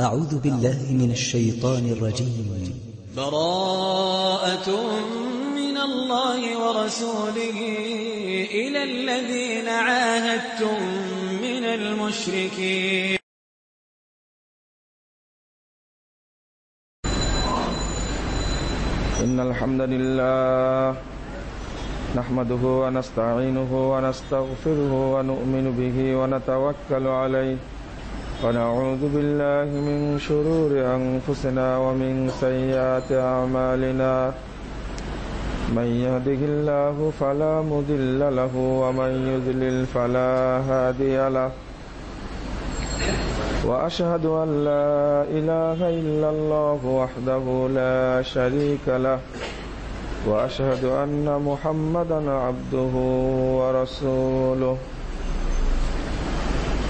أعوذ بالله من الشيطان الرجيم. براءة من الله ورسوله إلى الذين عاهدتم من المشركين. إن الحمد لله نحمده ونستعينه ونستغفره ونؤمن به ونتوكل عليه. ونعوذ بالله من شرور أنفسنا ومن سيئات أعمالنا. من يهده الله فلا مضل له ومن يضلل فلا هادي له. وأشهد أن لا إله إلا الله وحده لا شريك له. وأشهد أن محمدا عبده ورسوله.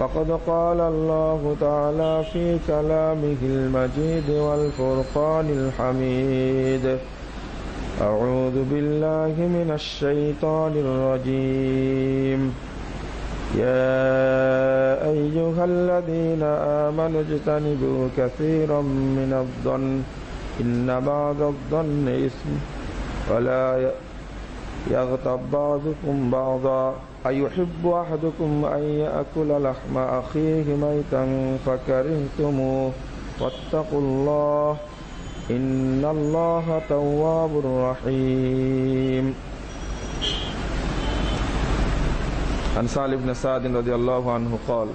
فقد قال الله تعالى في كلامه المجيد والفرقان الحميد. أعوذ بالله من الشيطان الرجيم. يا أيها الذين آمنوا اجتنبوا كثيرا من الظن. إن بعض الظن إثم. ولا يغتب بعضكم بعضا. أيحب أحدكم أن يأكل لحم أخيه ميتا فكرهتموه واتقوا الله إن الله تواب رحيم. عن سعد بن سعد رضي الله عنه قال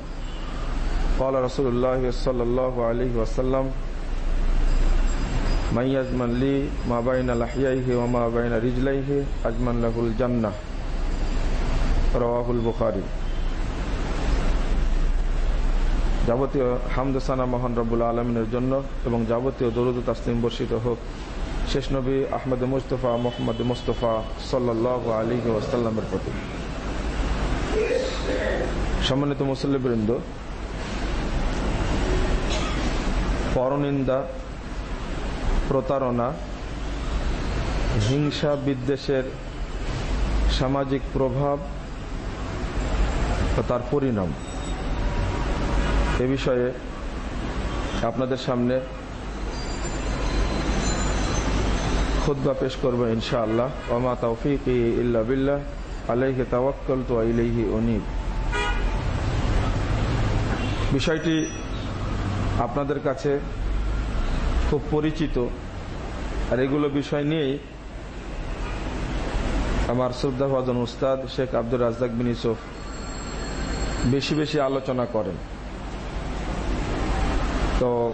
قال رسول الله صلى الله عليه وسلم من يزمن لي ما بين لحييه وما بين رجليه أجمن له الجنة. রওয়াহুল বুখারি। যাবতীয় হামদসানা মোহন রবুল আলমিনের জন্য এবং যাবতীয় দরুদ তাসলিম বর্ষিত হোক। শেষ নবী আহমদ মুস্তফা মোহাম্মদ মুস্তফা সাল্লাহ আলী ওয়াসাল্লামের প্রতি। সম্মানিত মুসল্লিবৃন্দ, পরনিন্দা, প্রতারণা, হিংসা বিদ্বেষের সামাজিক প্রভাব তার পরিণাম। এ বিষয়ে আপনাদের সামনে খুদ্া পেশ করব ইনশাআল্লাহ। ওমা তৌফিক ইল্লা বিল্লাহ, আলাইহি তাওয়াক্কাল তো আইলাইহি অনিব বিষয়টি আপনাদের কাছে খুব পরিচিত, আর এগুলো বিষয় নিয়েই আমার শ্রদ্ধাভাজন উস্তাদ শেখ আব্দুর রাজদাক বিন ইসুফ বেশি বেশি আলোচনা করেন। তো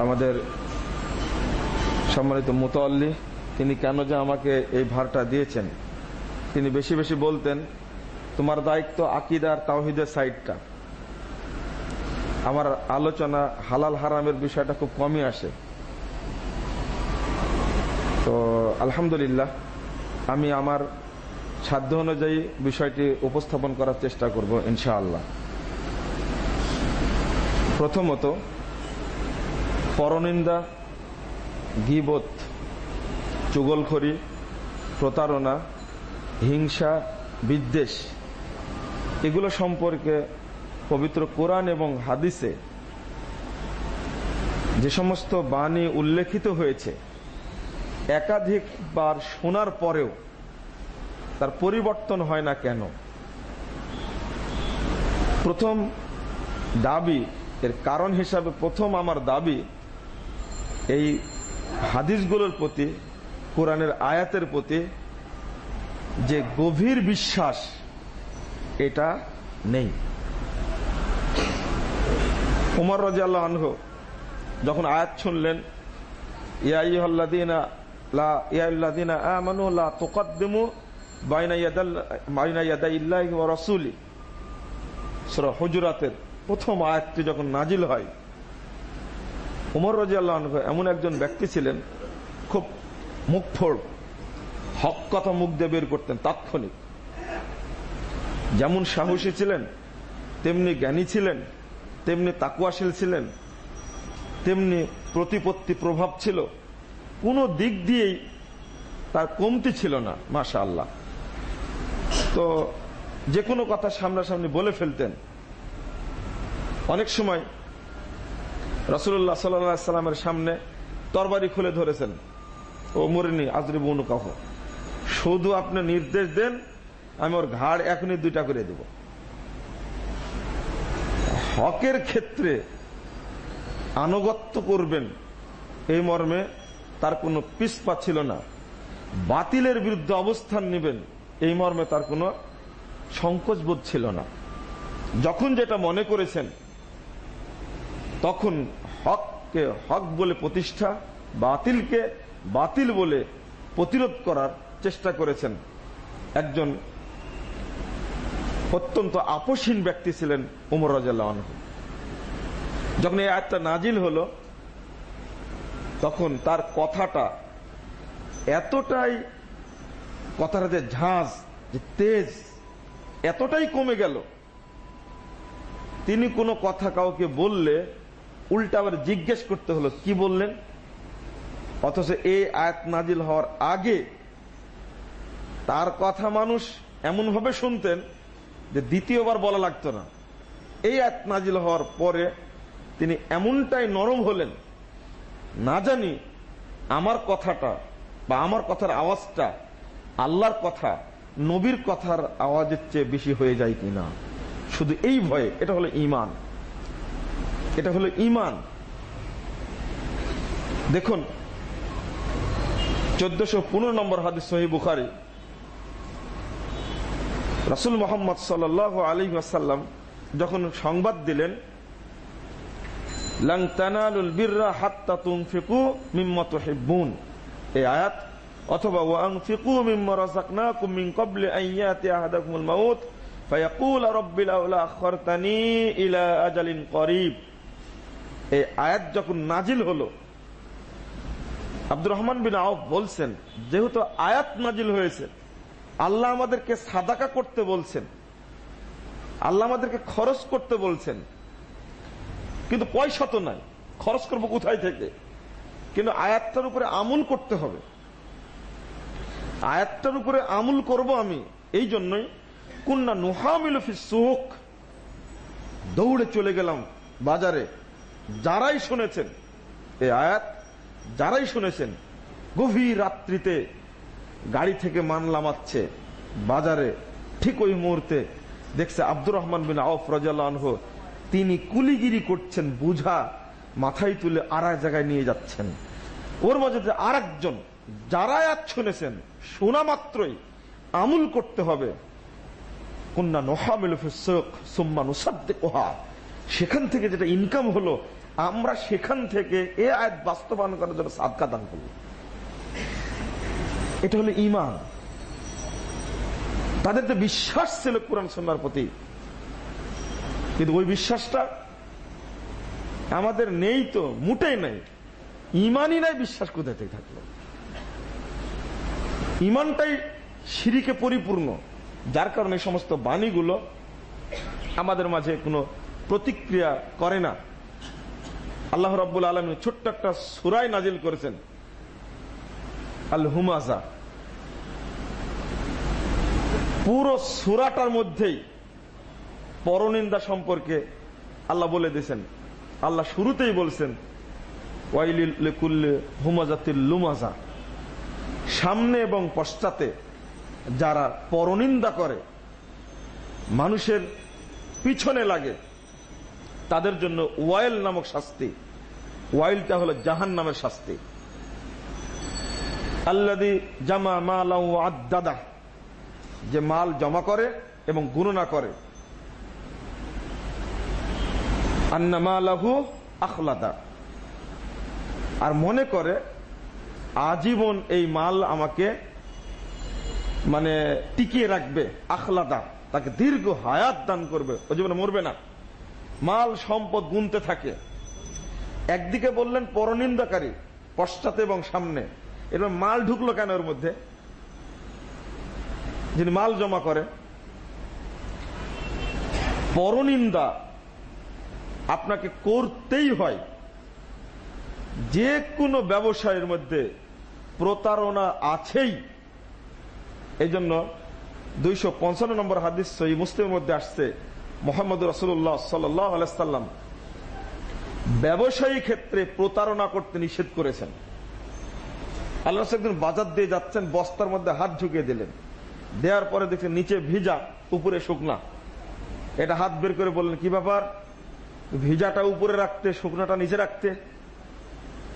আমাদের সম্মানিত মুতল্লি, তিনি কেন যে আমাকে এই ভারটা দিয়েছেন? তিনি বেশি বেশি বলতেন, তোমার দায়িত্ব আকিদার তাওহিদের সাইডটা। আমার আলোচনা হালাল হারামের বিষয়টা খুব কমই আসে। তো আলহামদুলিল্লাহ, আমি আমার সাধ্য অনুযায়ী বিষয়টি উপস্থাপন করার চেষ্টা করব, ইনশাআল্লাহ। প্রথমত, পরনিন্দা, গিবত, চুগলখড়ি, প্রতারণা, হিংসা, বিদ্বেষ, এগুলো সম্পর্কে পবিত্র কোরআন এবং হাদিসে যে সমস্ত বাণী উল্লেখিত হয়েছে, একাধিকবার শোনার পরেও তার পরিবর্তন হয় না কেন? প্রথম দাবি, এর কারণ হিসাবে প্রথম আমার দাবি, এই হাদিসগুলোর প্রতি, কোরআনের আয়াতের প্রতি যে গভীর বিশ্বাস, এটা নেই। উমর রাজিয়াল্লাহ আনহ যখন আয়াত শুনলেন ইয়াইহল্লাদিনা লা ইয়াইল্লাদিনা আমানু লা তুকদ্দিমু রাসূলি। প্রথম আয়াতটি যখন নাজিল হয়, উমর রাজি এমন একজন ব্যক্তি ছিলেন, খুব মুখ ফোড় হক কথা মুখ দিয়ে বের করতেন, তাৎক্ষণিক। যেমন সাহসী ছিলেন, তেমনি জ্ঞানী ছিলেন, তেমনি তাকুয়াশীল ছিলেন, তেমনি প্রতিপত্তি প্রভাব ছিল। কোনো দিক দিয়েই তার কমতি ছিল না মাশা আল্লাহ তো যে কোনো কথা সামনাসামনি বলে ফেলতেন। অনেক সময় রসুল্লাহ সাল্লামের সামনে তরবারি খুলে ধরেছেন, ও মরিনি আজরি বনু কাহ শুধু আপনি নির্দেশ দেন, আমি ওর ঘাড় এখনই দুইটা করে দেব। হকের ক্ষেত্রে আনুগত্য করবেন এই মর্মে তার কোনো পিসপা ছিল না। বাতিলের বিরুদ্ধে অবস্থান নেবেন। এই মর্মে তার কোনো সংকোচবোধ ছিল না। যখন যেটা মনে করেছেন, তখন হককে হক বলে প্রতিষ্ঠা, বাতিলকে বাতিল বলে প্রতিরোধ করার চেষ্টা করেছেন। একজন অত্যন্ত আপসীন ব্যক্তি ছিলেন উমর রাজাল্লাহ যখন এই আয়টা নাজিল হল, তখন তার কথাটা এতটাই কথাটা যে ঝাঁজ, যে তেজ, এতটাই কমে গেল। তিনি কোনো কথা কাউকে বললে উল্টা আবার জিজ্ঞেস করতে হলো, কি বললেন? অথচ এই আয়াত নাজিল হওয়ার আগে তার কথা মানুষ এমনভাবে শুনতেন যে দ্বিতীয়বার বলা লাগতো না। এই আয়াত নাজিল হওয়ার পরে তিনি এমনটাই নরম হলেন, না জানি আমার কথাটা বা আমার কথার আওয়াজটা আল্লাহর কথা, নবীর কথার আওয়াজের চেয়ে বেশি হয়ে যায় কিনা? শুধু এই ভয়ে, এটা হলো ইমান এটা হলো ইমান দেখুন, চোদ্দশো পনেরো নম্বর হাদিস সহি বুখারি। রাসুল মোহাম্মদ সাল আলী আসাল্লাম যখন সংবাদ দিলেন এই আয়াত অথবা ওয়ানফিকু মিম্মা রাযাকনাকুম মিন ক্বাবলি আন ইয়াতি আহাদাকুমুল মাউত ফায়াকুল রাব্বি লাউলা আখখারতানি ইলা আজালিন করিব। এই আয়াত যখন নাজিল হলো, আব্দুর রহমান বিন আউফ বলছেন, যেহেতু আয়াত নাজিল হয়েছে, আল্লাহ আমাদেরকে সাদাকা করতে বলছেন, আল্লাহ আমাদেরকে খরচ করতে বলছেন, কিন্তু পয়সা তো নাই, খরচ করব কোথায় থেকে? কিন্তু আয়াতটার উপরে আমুল করতে হবে। আয়াতটার উপরে আমুল করব আমি। এই জন্যই কুন্না নুহামিলফি সুখ দৌড়ে চলে গেলাম বাজারে। যারাই শুনেছেন এই আয়াত, যারাই শুনেছেন, গভীর রাত্রিতে গাড়ি থেকে মান লামাচ্ছে বাজারে। ঠিক ওই মুহূর্তে দেখছে আব্দুর রহমান বিন আউফ রাজাহ তিনি কুলিগিরি করছেন বুঝা, মাথায় তুলে আর জায়গায় নিয়ে যাচ্ছেন। ওর মাঝে আর একজন যারা আয়াত শুনেছেন, শোনা মাত্রই আমুল করতে হবে। কন্যা সেখান থেকে যেটা ইনকাম হলো, আমরা সেখান থেকে এ আয়াত বাস্তবায়ন করার জন্য সাদকা দান করব। এটা হলো ইমান তাদের তো বিশ্বাস ছিল কোরআন সন্ন্যার প্রতি। কিন্তু ওই বিশ্বাসটা আমাদের নেই তো, মুটেই নাই। ইমানই নাই, বিশ্বাস কোথায় থেকে থাকল? ইমানটাই সিঁড়িকে পরিপূর্ণ। যার কারণে সমস্ত বাণীগুলো আমাদের মাঝে কোনো প্রতিক্রিয়া করে না। আল্লাহ রব্বুল আলম ছোট্ট একটা সুরাই নাজিল করেছেন। আল হুমাজা পুরো সুরাটার মধ্যেই পরনিন্দা সম্পর্কে আল্লাহ বলে দিয়েছেন। আল্লাহ শুরুতেই বলছেন, ওয়াইলিল হুমাজাতিল লুমাজা সামনে এবং পশ্চাতে যারা পরনিন্দা করে, মানুষের পিছনে লাগে, তাদের জন্য ওয়াইল নামক শাস্তি। ওয়াইলটা হলো জাহান নামের শাস্তি। আল্লাদি জামা মাল আদাদা যে মাল জমা করে এবং গুণনা করে। আন্নামালাহু আখলাদা। আর মনে করে আজীবন এই মাল আমাকে মানে টিকিয়ে রাখবে, আখলাদা, তাকে দীর্ঘ হায়াত দান করবে, ও জীবনে মরবে না। মাল সম্পদ গুনতে থাকে। একদিকে বললেন পরনিন্দাকারী পশ্চাতে এবং সামনে। এবার মাল ঢুকলো কেন ওর মধ্যে? যিনি মাল জমা করে পরনিন্দা আপনাকে করতেই হয়। যে কোনো ব্যবসায়ের মধ্যে প্রতারণা আছেই। এই জন্য দুইশো পঞ্চান্ন নম্বর হাদিস সই মুসলিমের মধ্যে আসছে মোহাম্মদ রসুল্লাহ সাল্লাম। ব্যবসায়ী ক্ষেত্রে প্রতারণা করতে নিষেধ করেছেন। আল্লাহ একদিন বাজার দিয়ে যাচ্ছেন, বস্তার মধ্যে হাত ঢুকিয়ে দিলেন। দেওয়ার পরে দেখছেন নিচে ভিজা, উপরে শুকনা। এটা হাত বের করে বললেন, কি ব্যাপার? ভিজাটা উপরে রাখতে, শুকনাটা নিচে রাখতে?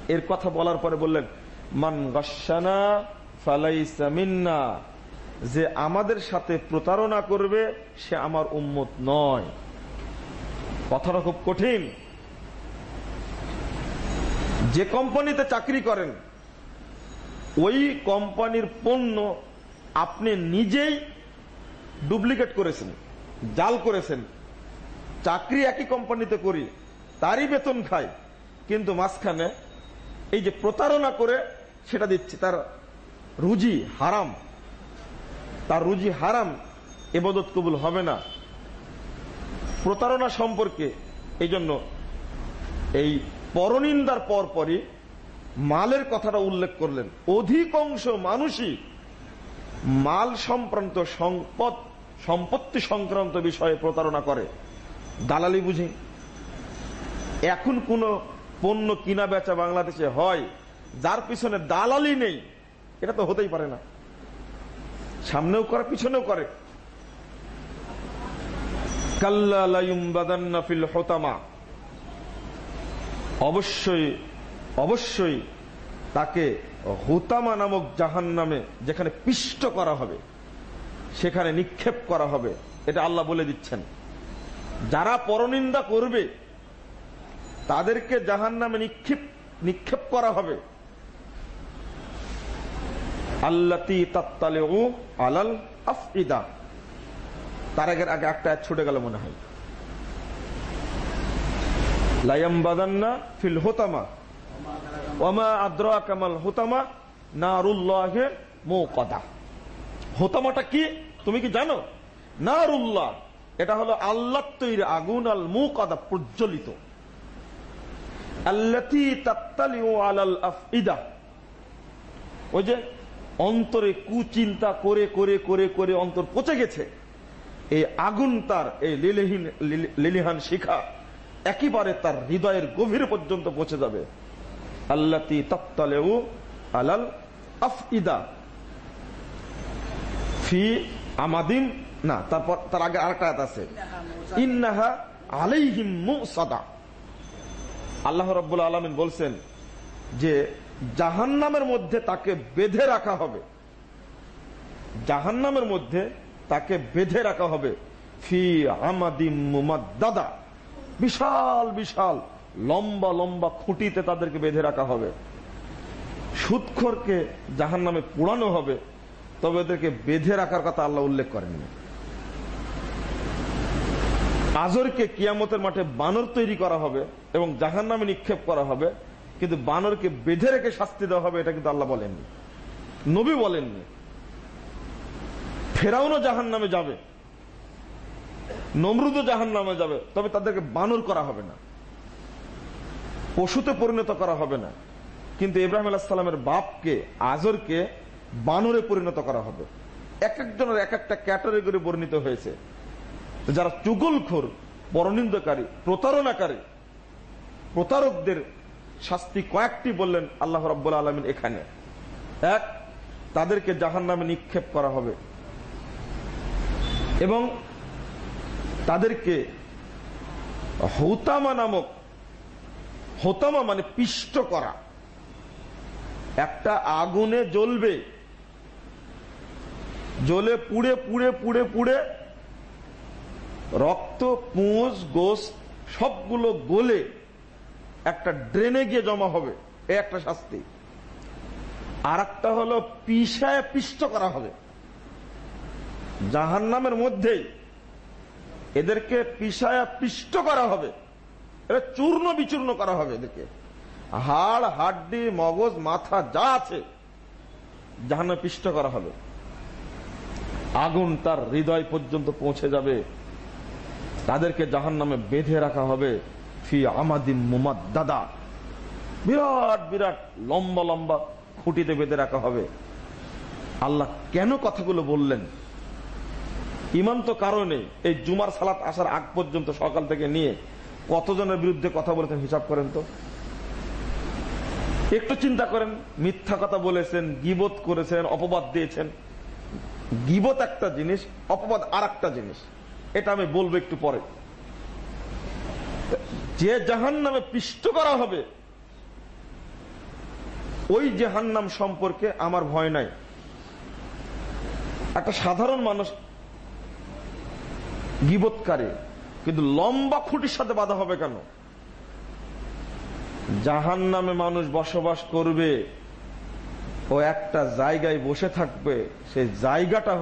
এর কথা বলার পরে বললেন, মান গসানা ফালাইসা মিন্না, যে আমাদের সাথে প্রতারণা করবে, সে আমার উম্মত নয়। কথাটা খুব কঠিন। যে কোম্পানিতে চাকরি করেন, ওই কোম্পানির পণ্য আপনি নিজেই ডুপ্লিকেট করেছেন, জাল করেছেন। চাকরি একই কোম্পানিতে করি, তারই বেতন খাই, কিন্তু মাঝখানে এই যে প্রতারণা করে সেটা দিচ্ছে। তার রুজি হারাম। তার রুজি হারাম, এবাদত কবুল হবে না। প্রতারণা সম্পর্কে এই জন্য এই পরনিন্দার পর পরই মালের কথাটা উল্লেখ করলেন। অধিকাংশ মানুষই মাল সম্প্রান্ত সম্পদ, সম্পত্তি সংক্রান্ত বিষয়ে প্রতারণা করে। দালালি বুঝি। এখন কোন পণ্য কিনা বেচা বাংলাদেশে হয়, যার পিছনে দালালি নেই, এটা তো হতেই পারে না। সামনেও করে, পিছনেও করে। কাল্লাফিল হোতামা। অবশ্যই অবশ্যই তাকে হুতামা নামক জাহান নামে যেখানে পিষ্ট করা হবে, সেখানে নিক্ষেপ করা হবে, এটা আল্লাহ বলে দিচ্ছেন। যারা পরনিন্দা করবে তাদেরকে জাহান নামে নিক্ষেপ নিক্ষেপ করা হবে। আল্লাতি তাত্তালে আলাল আফিদা তার আগের আগে একটা ছুটে গেল মনে হয়। লায়াম বাদান্না ফিল হোতামা। ওমা আদ্রা কামাল হোতামা নারুল্লাহে মো কদা হোতামাটা কি? তুমি কি জানো? নারুল্লাহ, এটা হলো আল্লাহ তৈরি আগুন আল মু কদা প্রজ্বলিত আল্লাতি তাত্তালি ও আলাল আফিদা ওই যে অন্তরে কুচিন্তা করে করে করে করে অন্তর পচে গেছে। এই আগুন তার এই লিলিহীন লিলিহান শিখা একেবারে তার হৃদয়ের গভীর পর্যন্ত পৌঁছে যাবে। আল্লাতি তত্তালেউ আলাল আফইদা। ফি আমাদিন না তারপর তার আগে আরেকটা আছে। ইন্নাহা আলাইহিম মুসাদা আল্লাহ রব্বুল আলমিন বলছেন যে জাহান্নামের মধ্যে তাকে বেঁধে রাখা হবে। জাহান্নামের মধ্যে তাকে বেঁধে রাখা হবে। ফি দাদা বিশাল বিশাল, লম্বা লম্বা খুঁটিতে তাদেরকে বেঁধে রাখা হবে। সুৎখরকে জাহান নামে পোড়ানো হবে। তবে ওদেরকে বেঁধে রাখার কথা আল্লাহ উল্লেখ করেননি। আজরকে কিয়ামতের মাঠে বানর তৈরি করা হবে এবং জাহান নামে নিক্ষেপ করা হবে, কিন্তু বানরকে বেঁধে রেখে শাস্তি দেওয়া হবে, এটা কিন্তু আল্লাহ বলেননি। নবী বলেননি। ফেরাউনও জাহান নামে যাবে। নমরুদও জাহান নামে যাবে। তবে তাদেরকে বানর করা হবে না। পশুতে পরিণত করা হবে না। কিন্তু ইব্রাহিম আলাহামের বাপকে, আজরকে বানরে পরিণত করা হবে। এক একজনের এক একটা ক্যাটাগরি বর্ণিত হয়েছে। যারা চুগলখোর পরনিন্দকারী প্রতারণাকারী, প্রতারকদের শাস্তি কয়েকটি বললেন আল্লাহ রব্বুল আলমিন এখানে। এক, তাদেরকে জাহান নামে নিক্ষেপ করা হবে। এবং তাদেরকে হৌতামা নামক, হোতামা মানে পিষ্ট করা। একটা আগুনে জ্বলবে। জ্বলে পুড়ে পুড়ে পুড়ে পুড়ে রক্ত, পুঁজ, গোস সবগুলো গলে একটা ড্রেনে গিয়ে জমা হবে। এ একটা শাস্তি। আর একটা হলো পিসায় পিষ্ট করা হবে। জাহান নামের মধ্যেই এদেরকে পিসায়া পিষ্ট করা হবে। এটা চূর্ণ বিচূর্ণ করা হবে এদেরকে। হাড়, হাড্ডি, মগজ, মাথা যা আছে জাহান্ন পিষ্ট করা হবে। আগুন তার হৃদয় পর্যন্ত পৌঁছে যাবে। তাদেরকে জাহান নামে বেঁধে রাখা হবে। ফি আমাদিম মুমাদ দাদা বিরাট বিরাট, লম্বা লম্বা খুঁটিতে বেঁধে রাখা হবে। আল্লাহ কেন কথাগুলো বললেন? ইমান তো কারণে এই জুমার সালাত আসার আগ পর্যন্ত সকাল থেকে নিয়ে কতজনের বিরুদ্ধে কথা বলেছেন হিসাব করেন তো? একটু চিন্তা করেন, মিথ্যা কথা বলেছেন, গিবত করেছেন, অপবাদ দিয়েছেন। গিবত একটা জিনিস, অপবাদ আর একটা জিনিস। এটা আমি বলব একটু পরে। যে জাহান নামে পিষ্ট করা হবে, ওই জাহান নাম সম্পর্কে আমার ভয় নাই। একটা সাধারণ মানুষ গিবৎকারী, কিন্তু লম্বা খুঁটির সাথে বাধা হবে কেন? জাহান নামে মানুষ বসবাস করবে, ও একটা জায়গায় বসে থাকবে, সেই জায়গাটা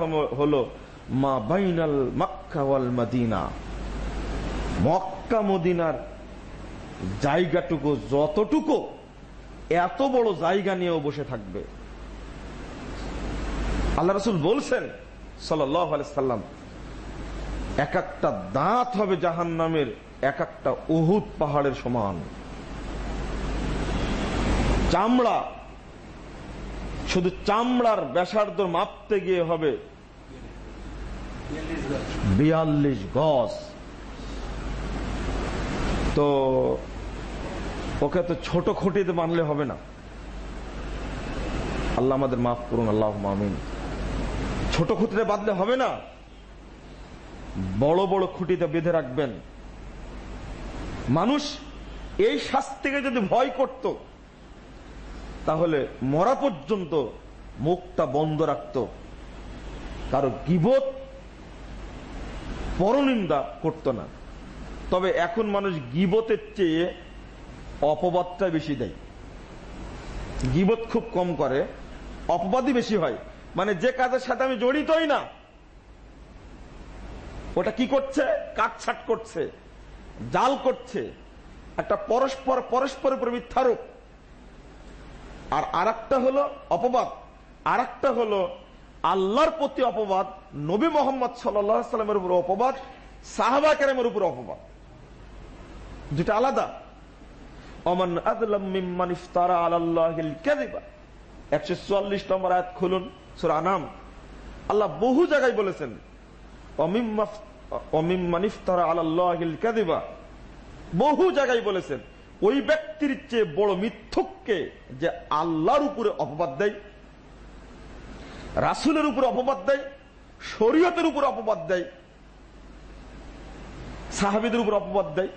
হলো মা বাইনাল মক্কা ওয়াল মদিনা। মক্কা মদিনার জায়গাটুকু, যতটুকু, এত বড় জায়গা নিয়েও বসে থাকবে। আল্লাহ রসুল বলছেন সাল্লাম, এক একটা দাঁত হবে জাহান নামের এক একটা উহুদ পাহাড়ের সমান। চামড়া, শুধু চামড়ার ব্যাসার্ধ মাপতে গিয়ে হবে বিয়াল্লিশ গজ। তো ওকে তো ছোট খুঁটিতে মানলে হবে না। আল্লাহ আমাদের মাফ করুন আল্লাহ মামিন ছোট খুঁটিতে বাঁধলে হবে না। বড় বড় খুঁটিতে বেঁধে রাখবেন। মানুষ এই শাস্তিকে যদি ভয় করত, তাহলে মরা পর্যন্ত মুখটা বন্ধ রাখত। কারও গিবত পরনিন্দা করত না। তবে এখন মানুষ গিবতের চেয়ে অপবাদটা বেশি দেয়। গিবত খুব কম করে, অপবাদই বেশি হয়। মানে যে কাজের সাথে আমি জড়িতই না, ওটা কি করছে? কাটছাট করছে, জাল করছে, একটা পরস্পর, পরস্পরের উপর মিথ্যারোপ। আর আর হলো অপবাদ। আর হলো আল্লাহর প্রতি অপবাদ নবী মোহাম্মদ সাল্লামের উপর অপবাদ, সাহাবা কেরামের উপর অপবাদ। যেটা আলাদা। অমান আদলাম ইফতারা আলাল্লাহিল কাযিবা। 144 নম্বর আয়াত খুলুন আল্লাহ বহু জায়গায় বলেছেন বহু জায়গায় বলেছেন, ওই ব্যক্তির চেয়ে বড় মিথ্যককে যে আল্লাহর উপরে অপবাদ দেয়, রাসুলের উপরে অপবাদ দেয় শরীয়তের উপর অপবাদ দেয়, সাহাবিদের উপর অপবাদ দেয়।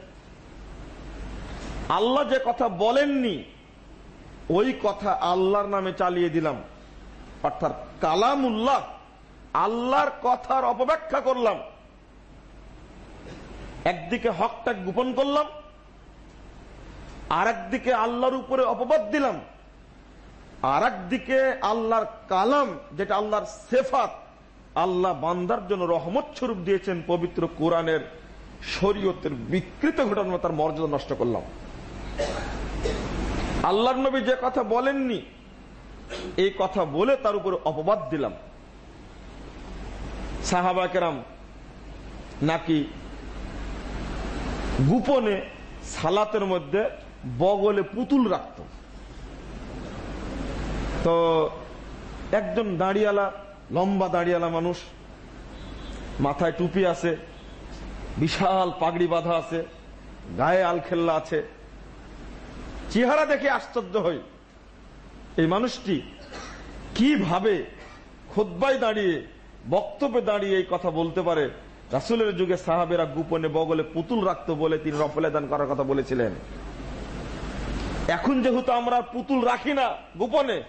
আল্লাহ যে কথা বলেননি, ওই কথা আল্লাহর নামে চালিয়ে দিলাম। অর্থাৎ কালাম উল্লাহ আল্লাহর কথার অপব্যাখ্যা করলাম। একদিকে হকটা গোপন করলাম আর একদিকে আল্লাহর উপরে অপবাদ দিলাম। আর একদিকে আল্লাহর কালাম, যেটা আল্লাহর সেফাত আল্লাহ বান্দার জন্য রহমত স্বরূপ দিয়েছেন পবিত্র কোরআনের শরীয়তের বিকৃত ঘটনা তার মর্যাদা নষ্ট করলাম। আল্লাহ নবী যে কথা বলেননি, এই কথা বলে তার উপরে অপবাদ দিলাম। সাহাবা কেরাম নাকি গোপনে সালাতের মধ্যে বগলে পুতুল রাখত। তো একজন দাঁড়িয়ালা লম্বা দাঁড়িয়ালা মানুষ, মাথায় টুপি আছে, বিশাল পাগড়ি বাঁধা আছে, গায়ে আলখেল্লা আছে। চেহারা দেখে আশ্চর্য হই। এই মানুষটি কীভাবে খোদ্বায় দাঁড়িয়ে, বক্তব্যে দাঁড়িয়ে এই কথা বলতে পারে? রাসুলের যুগে সাহাবেরা গোপনে বগলে পুতুল রাখতো বলে তিনি রফলে দান করার কথা বলেছিলেন। এখন যেহেতু আমরা পুতুল রাখি না গোপনে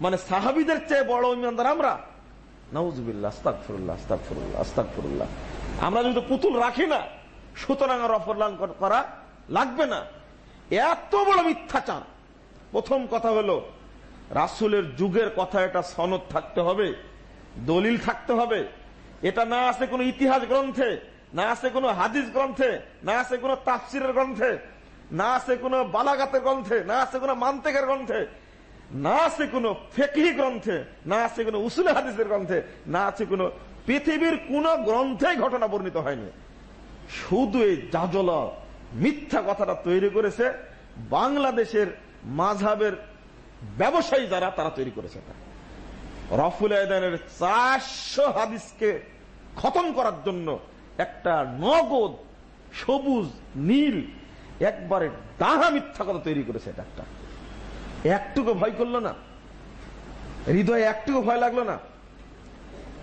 মানে সাহাবিদের চেয়ে বড় ইমানদার আমরা? আমরা যেহেতু পুতুল রাখি না, সুতরাং রফরলান করা লাগবে না। এত বড় মিথ্যাচার। প্রথম কথা হলো, রাসুলের যুগের কথা এটা সনদ থাকতে হবে, দলিল থাকতে হবে। এটা না আছে কোন ইতিহাস গ্রন্থে, না আছে কোনো হাদিস গ্রন্থে, না আছে কোনো তাফসিরের গ্রন্থে, না আছে কোনো বালাগাতের গ্রন্থে, না আছে কোনো মান্তেকের গ্রন্থে। না আছে কোনো ফেকি গ্রন্থে, না আছে কোনো উসুল হাদিসের গ্রন্থে, না আছে কোনো পৃথিবীর কোন গ্রন্থেই ঘটনা বর্ণিত হয়নি। শুধু এই জাজল, মিথ্যা কথাটা তৈরি করেছে, বাংলাদেশের মাঝাবের ব্যবসায়ী যারা, তারা তৈরি করেছে রফুল আয়দানের চারশো হাদিসকে খতম করার জন্য একটা নগদ, সবুজ, নীল, একবারে ডাহা মিথ্যা কথা তৈরি করেছে এটা একটা। একটুকু ভয় করল না। হৃদয়ে একটুকু ভয় লাগল না।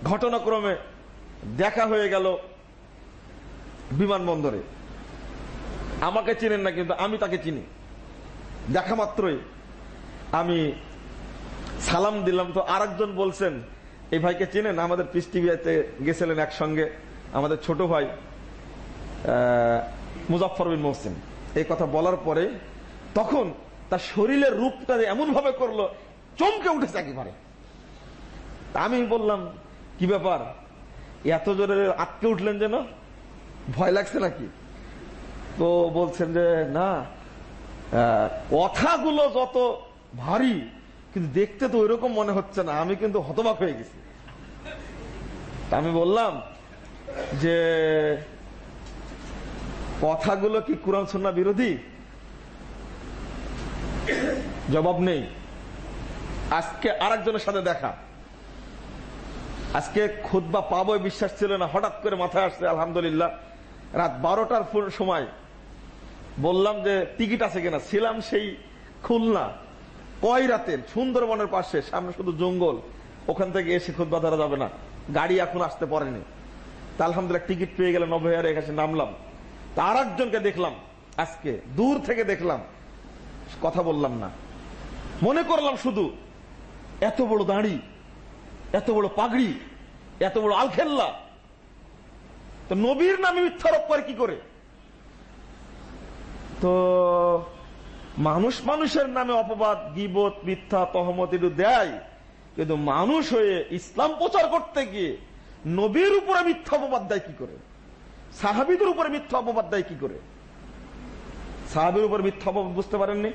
ঘটনাক্রমে দেখা হয়ে গেল বিমানবন্দরে। আমাকে চিনেন না কিন্তু আমি তাকে চিনি। দেখা মাত্রই আমি সালাম দিলাম। তো আরেকজন বলছেন, এই ভাইকে চেনেন? আমাদের পিস টিভিতে গেছিলেন একসঙ্গে, আমাদের ছোট ভাই মুজাফর বিন মোহসিন। এই কথা বলার পরে তখন তার শরীরের রূপটা এমন ভাবে করল, চমকে উঠেছে একেবারে। আমি বললাম, কি ব্যাপার? এত জোরে আটকে উঠলেন যেন? ভয় লাগছে নাকি? তো বলছেন যে, না কথাগুলো যত ভারী, কিন্তু দেখতে তো ওইরকম মনে হচ্ছে না। আমি কিন্তু হতবাক হয়ে গেছি। আমি বললাম যে, কথাগুলো কি কোরআন সন্না বিরোধী? জবাব নেই। আজকে আরেকজনের সাথে দেখা। আজকে খুদ্া পাবো বিশ্বাস ছিল না। হঠাৎ করে মাথায় আসছে, আলহামদুলিল্লাহ, রাত বারোটার সময়। বললাম যে, টিকিট আছে কিনা? ছিলাম সেই খুলনা কয় রাতে সুন্দরবনের পাশে, সামনে শুধু জঙ্গল। ওখান থেকে এসে খুদ্া ধরা যাবে না। গাড়ি এখন আসতে পারেনি। তা আলহামদুলিল্লাহ, টিকিট পেয়ে গেলে নভেয়ারে এখানে নামলাম। তার একজনকে দেখলাম, আজকে দূর থেকে দেখলাম কথা বললাম না। মনে করলাম শুধু, এত বড় দাঁড়ি, এত বড় পাগড়ি, এত বড় আলখেল্লা। তো নবীর নামে মিথ্যারোপ করে কি করে? তো মানুষ মানুষের নামে অপবাদ, গিবত, মিথ্যা, তহমত একটু দেয়, কিন্তু মানুষ হয়ে ইসলাম প্রচার করতে গিয়ে নবীর উপরে মিথ্যা অপবাদ দেয় কি করে? সাহাবিদের উপরে মিথ্যা অপবাদ দেয় কি করে? সাহাবির উপর মিথ্যা বুঝতে পারেননি।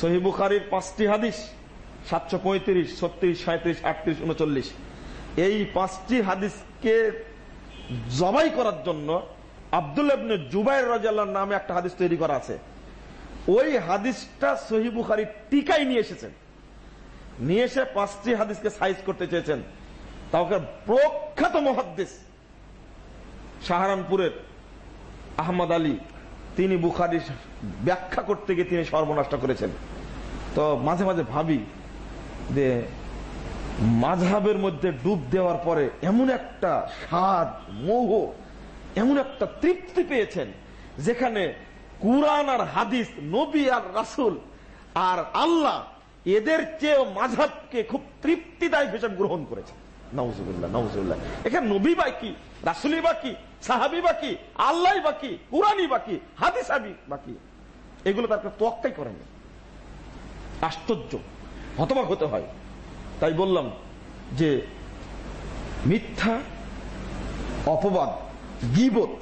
সহি বুখারির পাঁচটি হাদিস, সাতশো পঁয়ত্রিশ, ছত্রিশ সাঁত্রিশ আটত্রিশ, উনচল্লিশ। এই পাঁচটি হাদিসকে জবাই করার জন্য আব্দুল জুবাইর রাজাল্লাহ নামে একটা হাদিস তৈরি করা আছে। ওই হাদিসটা সহি বুখারি টিকাই নিয়ে এসেছেন। নিয়ে এসে পাঁচটি হাদিসকে সাইজ করতে চেয়েছেন। তাকে প্রখ্যাত মহাদ্দেশ সাহারানপুরের আহমদ আলী তিনি বুখারি ব্যাখ্যা করতে গিয়ে তিনি সর্বনাষ্ট করেছেন। তো মাঝে মাঝে ভাবি যে মাঝহাবের মধ্যে ডুব দেওয়ার পরে এমন একটা স্বাদ, মোহ, এমন একটা তৃপ্তি পেয়েছেন যেখানে কুরআন আর হাদিস, নবী আর রাসুল আর আল্লাহ এদের চেয়ে মাঝহাবকে খুব তৃপ্তিদায়ক হিসেবে গ্রহণ করেছে নওজুবিল্লাহ নওজুবিল্লাহ এখানে নবী বাকি রাসুলি বাকি সাহাবি বাকি আল্লাহ বাকি কুরানি বাকি, হাদিস বাকি। এগুলো তার তোয়াক্কাই করেনি আশ্চর্য। হতবাক হতে হয়। তাই বললাম যে, মিথ্যা, অপবাদ, গিবত,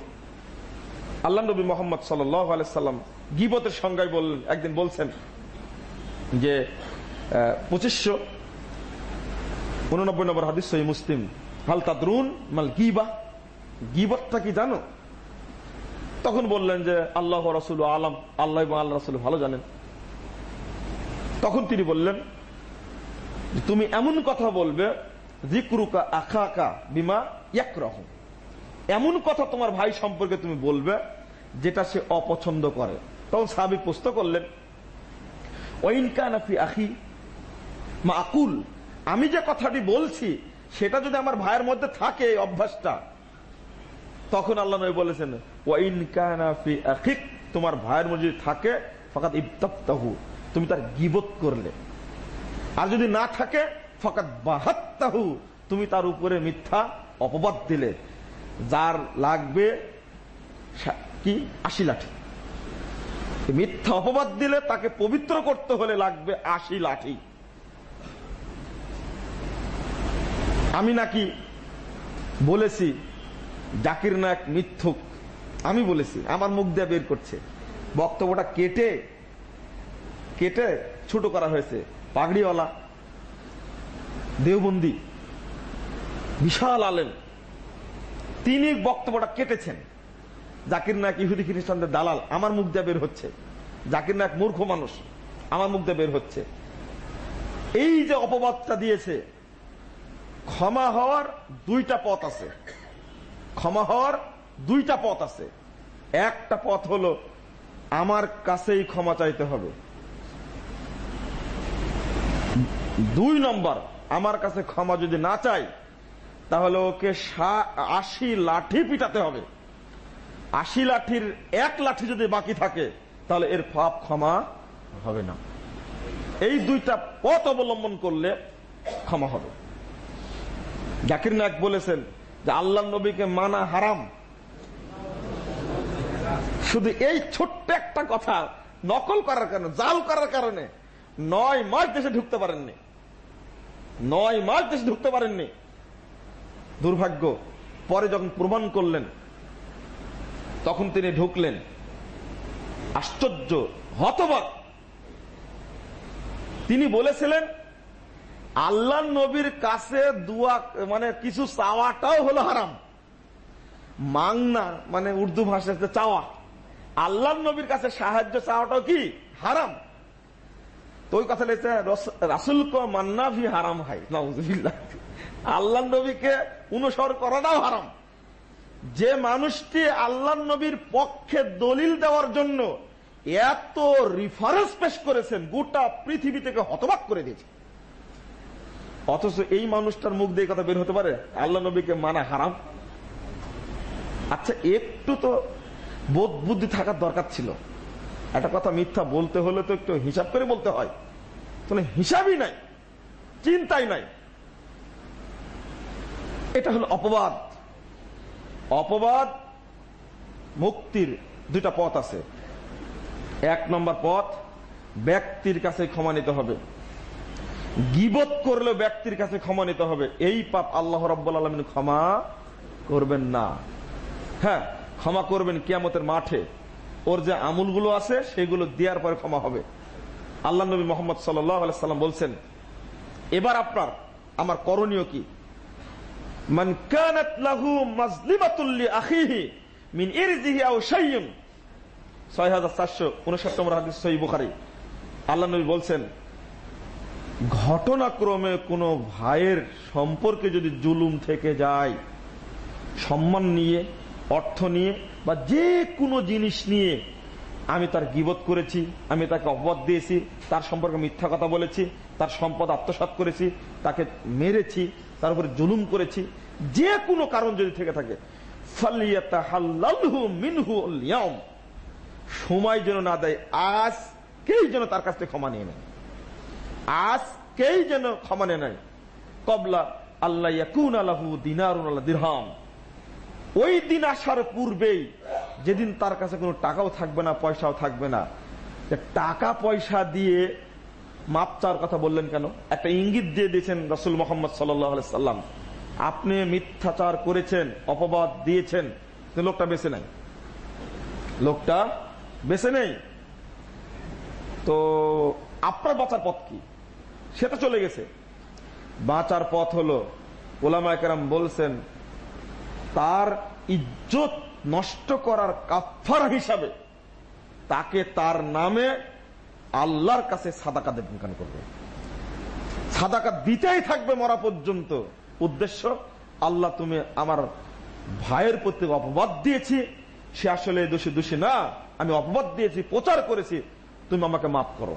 আল্লাহ নবী মোহাম্মদ সাল্লাম গিবতের সংজ্ঞায় বললেন, একদিন বলছেন যে পঁচিশশো উননব্বই নম্বর হাদিস মুসলিম। হাল তাদরুন মাল গিবা? গিবতটা কি জানো? তখন বললেন যে, আল্লাহ রসুল আলম, আল্লাহ এবং আল্লাহ রসুল ভালো জানেন। তখন তিনি বললেন, তুমি এমন কথা বলবে জিক্রুকা আখা বিমা এক রকম এমন কথা তোমার ভাই সম্পর্কে তুমি বলবে, যেটা সে অপছন্দ করে। তখন সাহাবি প্রশ্ন করলেন ওইনকানাফি আখি মা আকুল আমি যে কথাটি বলছি, সেটা যদি আমার ভাইয়ের মধ্যে থাকে অভ্যাসটা তখন আল্লাহ নবী বলেছেন ওয়াইনকানাফি আখিক, তোমার ভাইয়ের মধ্যে যদি থাকে ফাঁকাত ইবতাহু তুমি তার গিবত করলে। আর যদি না থাকে ফকাত বাহাত্তাহু, তুমি তার উপরে মিথ্যা অপবাদ দিলে। যার লাগবে কি? আশি লাঠি। মিথ্যা অপবাদ দিলে তাকে পবিত্র করতে হলে লাগবে আশি লাঠি। আমি নাকি বলেছি জাকির নায়ক মিথ্যুক। আমি বলেছি, আমার মুখ দিয়ে বের করছে। বক্তব্যটা কেটে কেটে ছোট করা হয়েছে। পাগড়িওয়ালা, দেওবন্দি, বিশাল আলেম। তিনি বক্তব্যটা কেটেছেন। জাকির নায়ক ইহুদি খ্রিস্টানদের দালাল, আমার মুখ দিয়ে বের হচ্ছে। জাকির নায়ক মূর্খ মানুষ, আমার মুখ দিয়ে বের হচ্ছে। এই যে অপবাদটা দিয়েছে, ক্ষমা হওয়ার দুইটা পথ আছে। ক্ষমা হওয়ার দুইটা পথ আছে। একটা পথ হলো, আমার কাছেই ক্ষমা চাইতে হবে। দুই নম্বর, আমার কাছে ক্ষমা যদি না চাই, তাহলে ওকে আশি লাঠি পিটাতে হবে। আশি লাঠির এক লাঠি যদি বাকি থাকে, তাহলে এর পাপ ক্ষমা হবে না। এই দুইটা পথ অবলম্বন করলে ক্ষমা হবে। জাকির নায়ক বলেছেন যে আল্লাহ নবীকে মানা হারাম। শুধু এই ছোট্ট একটা কথা নকল করার কারণে, জাল করার কারণে নয় মাস দেশে ঢুকতে পারেননি। নয় মাস দেশে ঢুকতে পারেননি। দুর্ভাগ্য, পরে যখন প্রমাণ করলেন, তখন তিনি ঢুকলেন। আশ্চর্য, হতবাক। তিনি বলেছিলেন আল্লাহ নবীর কাছে দুয়া মানে কিছু চাওয়াটাও হলো হারাম। মাংনা মানে উর্দু ভাষাতে চাওয়া, আল্লাহ নবীর কাছে সাহায্য চাওয়াটাও কি? হারাম। তো ওই কথা লেগেছে রাসুল ক মান্না ভি হারাম হাই। নজবিল্লা আল্লাহ নবীকে অনুসর করাটাও হারাম। যে মানুষটি আল্লাহ নবীর পক্ষে দলিল দেওয়ার জন্য এত রিফারেন্স পেশ করেছেন, গোটা পৃথিবী থেকে হতবাক করে দিয়েছে। অথচ এই মানুষটার মুখ দিয়ে কথা বের হতে পারে? আল্লাহ নবীকে মানা হারাম। আচ্ছা একটু তো বোধ বুদ্ধি থাকার দরকার ছিল। একটা কথা মিথ্যা বলতে হলে তো একটু হিসাব করে বলতে হয়। তাহলে হিসাবই নাই, চিন্তাই নাই। এটা হলো অপবাদ। অপবাদ মুক্তির দুটা পথ আছে। এক নম্বর পথ, ব্যক্তির কাছে ক্ষমা নিতে হবে। গিবত করলে ব্যক্তির কাছে ক্ষমা নিতে হবে। এই পাপ আল্লাহ রব্বুল আলমিন ক্ষমা করবেন না। হ্যাঁ ক্ষমা করবেন কিয়ামতের মাঠে। ওর যে আমুলগুলো আছে, সেগুলো দেওয়ার পরে ক্ষমা হবে। আল্লাহ নবী মোহাম্মদ সাল্লাম বলছেন, এবার আপনার, আমার করণীয় কি? লাহু মাজলিমাতুল্লি আখিহি ইরজিহি আও শাইয়ুন 6459 নম্বর হাদিস সহিহ বুখারী। আল্লাহ নবী বলছেন ঘটনাক্রমে কোনো ভাইয়ের সম্পর্কে যদি জুলুম থেকে যায়, সম্মান নিয়ে, অর্থ নিয়ে, বা যে কোনো জিনিস নিয়ে আমি তার গিবত করেছি, আমি তাকে অপবাদ দিয়েছি, তার সম্পর্কে মিথ্যা কথা বলেছি, তার সম্পদ আত্মসাত করেছি, তাকে মেরেছি, তার উপরে জুলুম করেছি, যে কোনো কারণ যদি থেকে থাকে সময় যেন না দেয় আজ কেই যেন তার কাছ থেকে ক্ষমা নিয়ে নেয়। আজ কেই যেন ক্ষমা নিয়ে নেয় কবলা আল্লাহ ইয়াকুন আলাহু দিনারুন দিরহাম। ওই দিন আসার পূর্বেই যেদিন তার কাছে কোনো টাকাও থাকবে না, পয়সাও থাকবে না টাকা পয়সা দিয়ে মাপ চাওয়ার কথা বললেন কেন? একটা ইঙ্গিত দিয়ে দিয়েছেন রসুল মোহাম্মদ সাল্লাম। আপনি মিথ্যাচার করেছেন, অপবাদ দিয়েছেন লোকটা বেছে নেই। লোকটা বেছে নেই। তো আপনার বাঁচার পথ কি? সেটা চলে গেছে। বাঁচার পথ হলো ওলামা একরাম বলছেন, তার ইজ্জত নষ্ট করার কাফার হিসাবে তাকে তার নামে আল্লাহর কাছে সাদাকা দেবেন কেন করবে। সাদাকা দিতেই থাকবে মরা পর্যন্ত। উদ্দেশ্য, আল্লাহ তুমি আমার ভাইয়ের প্রতি অপবাদ দিয়েছি, সে আসলে দোষী দোষী না, আমি অপবাদ দিয়েছি, প্রচার করেছি, তুমি আমাকে মাফ করো।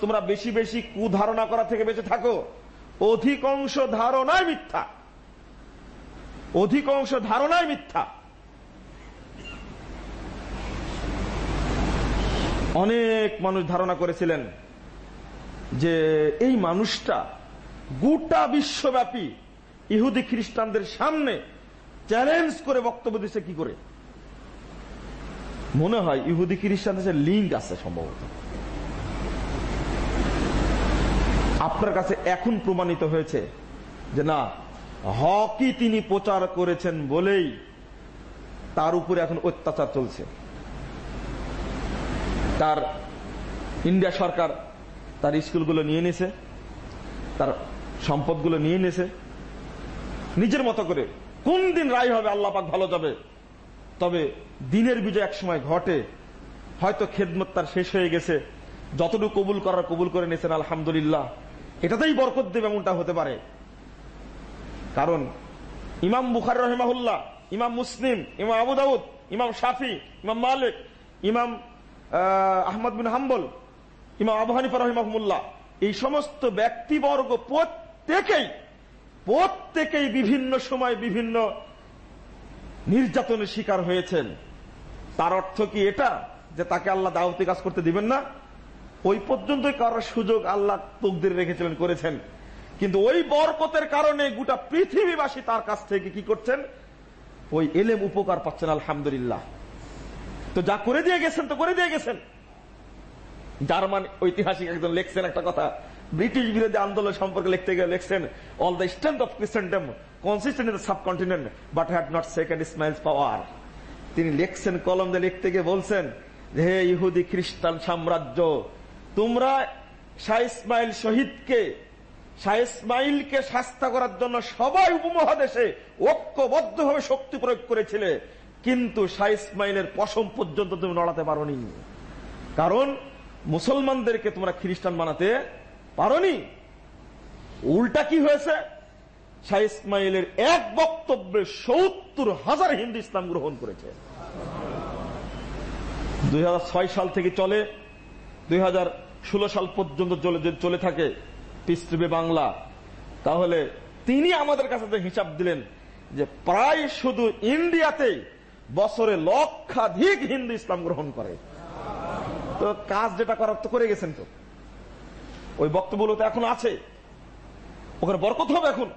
তোমরা বেশি বেশি কুধারণা করা থেকে বেঁচে থাকো। অধিকাংশ ধারণায় মিথ্যা। অধিকাংশ ধারণায় মিথ্যা। অনেক মানুষ ধারণা করেছিলেন যে এই মানুষটা গোটা বিশ্বব্যাপী ইহুদি খ্রিস্টানদের সামনে চ্যালেঞ্জ করে বক্তব্য দিচ্ছে কি করে? মনে হয় ইহুদি খ্রিস্টানদের লিঙ্ক আছে সম্ভবত। আপনার কাছে এখন প্রমাণিত হয়েছে যে না হকি তিনি প্রচার করেছেন বলেই তার উপরে এখন অত্যাচার চলছে। তার ইন্ডিয়া সরকার তার স্কুলগুলো নিয়ে নিছে, তার সম্পদগুলো নিয়ে নিছে। নিজের মতো করে কোন দিন রায় হবে, আল্লাহ পাক ভালো যাবে। তবে দিনের বিজয় এক সময় ঘটে। হয়তো খেদমত তার শেষ হয়ে গেছে। যতটুকু কবুল করার কবুল করে নিয়েছেন, আলহামদুলিল্লাহ। এটাতেই বরকত দেবে এমনটা হতে পারে। কারণ ইমাম বুখার রহেমাহুল্লাহ, ইমাম মুসলিম, ইমাম আবু দাউদ, ইমাম শাফি, ইমাম মালিক, ইমাম আহমদ বিন হাম্বল, ইমাম আবু হানিফা রহিমাহমুল্লাহ এই সমস্ত ব্যক্তিবর্গ প্রত্যেকেই প্রত্যেকেই বিভিন্ন সময় বিভিন্ন নির্যাতনের শিকার হয়েছেন। তার অর্থ কি এটা? যে তাকে আল্লাহ দাওয়াতি কাজ করতে দিবেন না? ওই পর্যন্তই করার সুযোগ আল্লাহ তকদির রেখেছিলেন, করেছেন। কিন্তু ওই বরকতের কারণে গোটা পৃথিবীবাসী তার কাছ থেকে কি করছেন? ওই এলেম উপকার পাচ্ছেন, আলহামদুলিল্লাহ। তো যা করে দিয়ে গেছেন, তো করে দিয়ে গেছেন। জার্মান ঐতিহাসিক একজন লেখছেন একটা কথা। ব্রিটিশ বিরোধী আন্দোলন সম্পর্কে লিখতে গিয়ে লিখছেন all the strength of Christendom consistent in the subcontinent but had not second Ismail's power তিনি লিখছেন, কলম দিয়ে লিখতে গিয়ে বলছেন, হে ইহুদি খ্রিস্টান সাম্রাজ্য, তোমরা শাহ ইসমাইল শহীদকে, শাহ ইসমাইলকে শাস্তা করার জন্য সবাই উপমহাদেশে ঐক্যবদ্ধভাবে শক্তি প্রয়োগ করেছিলে, কিন্তু শাহ ইসমাইলের পশম পর্যন্ত তুমি নড়াতে পারোনি। কারণ মুসলমানদেরকে তোমরা খ্রিস্টান বানাতে পারোনি। উল্টা কি হয়েছে? শাহ ইসমাইলের এক বক্তব্যে সত্তর হাজার হিন্দু ইসলাম গ্রহণ করেছে। দুই হাজার ছয় সাল থেকে চলে, দুই হাজার ষোলো সাল পর্যন্ত চলে থাকে পৃথিবী বাংলা, তাহলে তিনি আমাদের কাছে যে হিসাব দিলেন যে প্রায় শুধু ইন্ডিয়াতে বছরে লক্ষাধিক হিন্দু ইসলাম গ্রহণ করে। তো কাজ যেটা করার তো করে গেছেন তো। ওই বক্তব্যগুলো তো এখন আছে। ওখানে বরকত হবে এখন।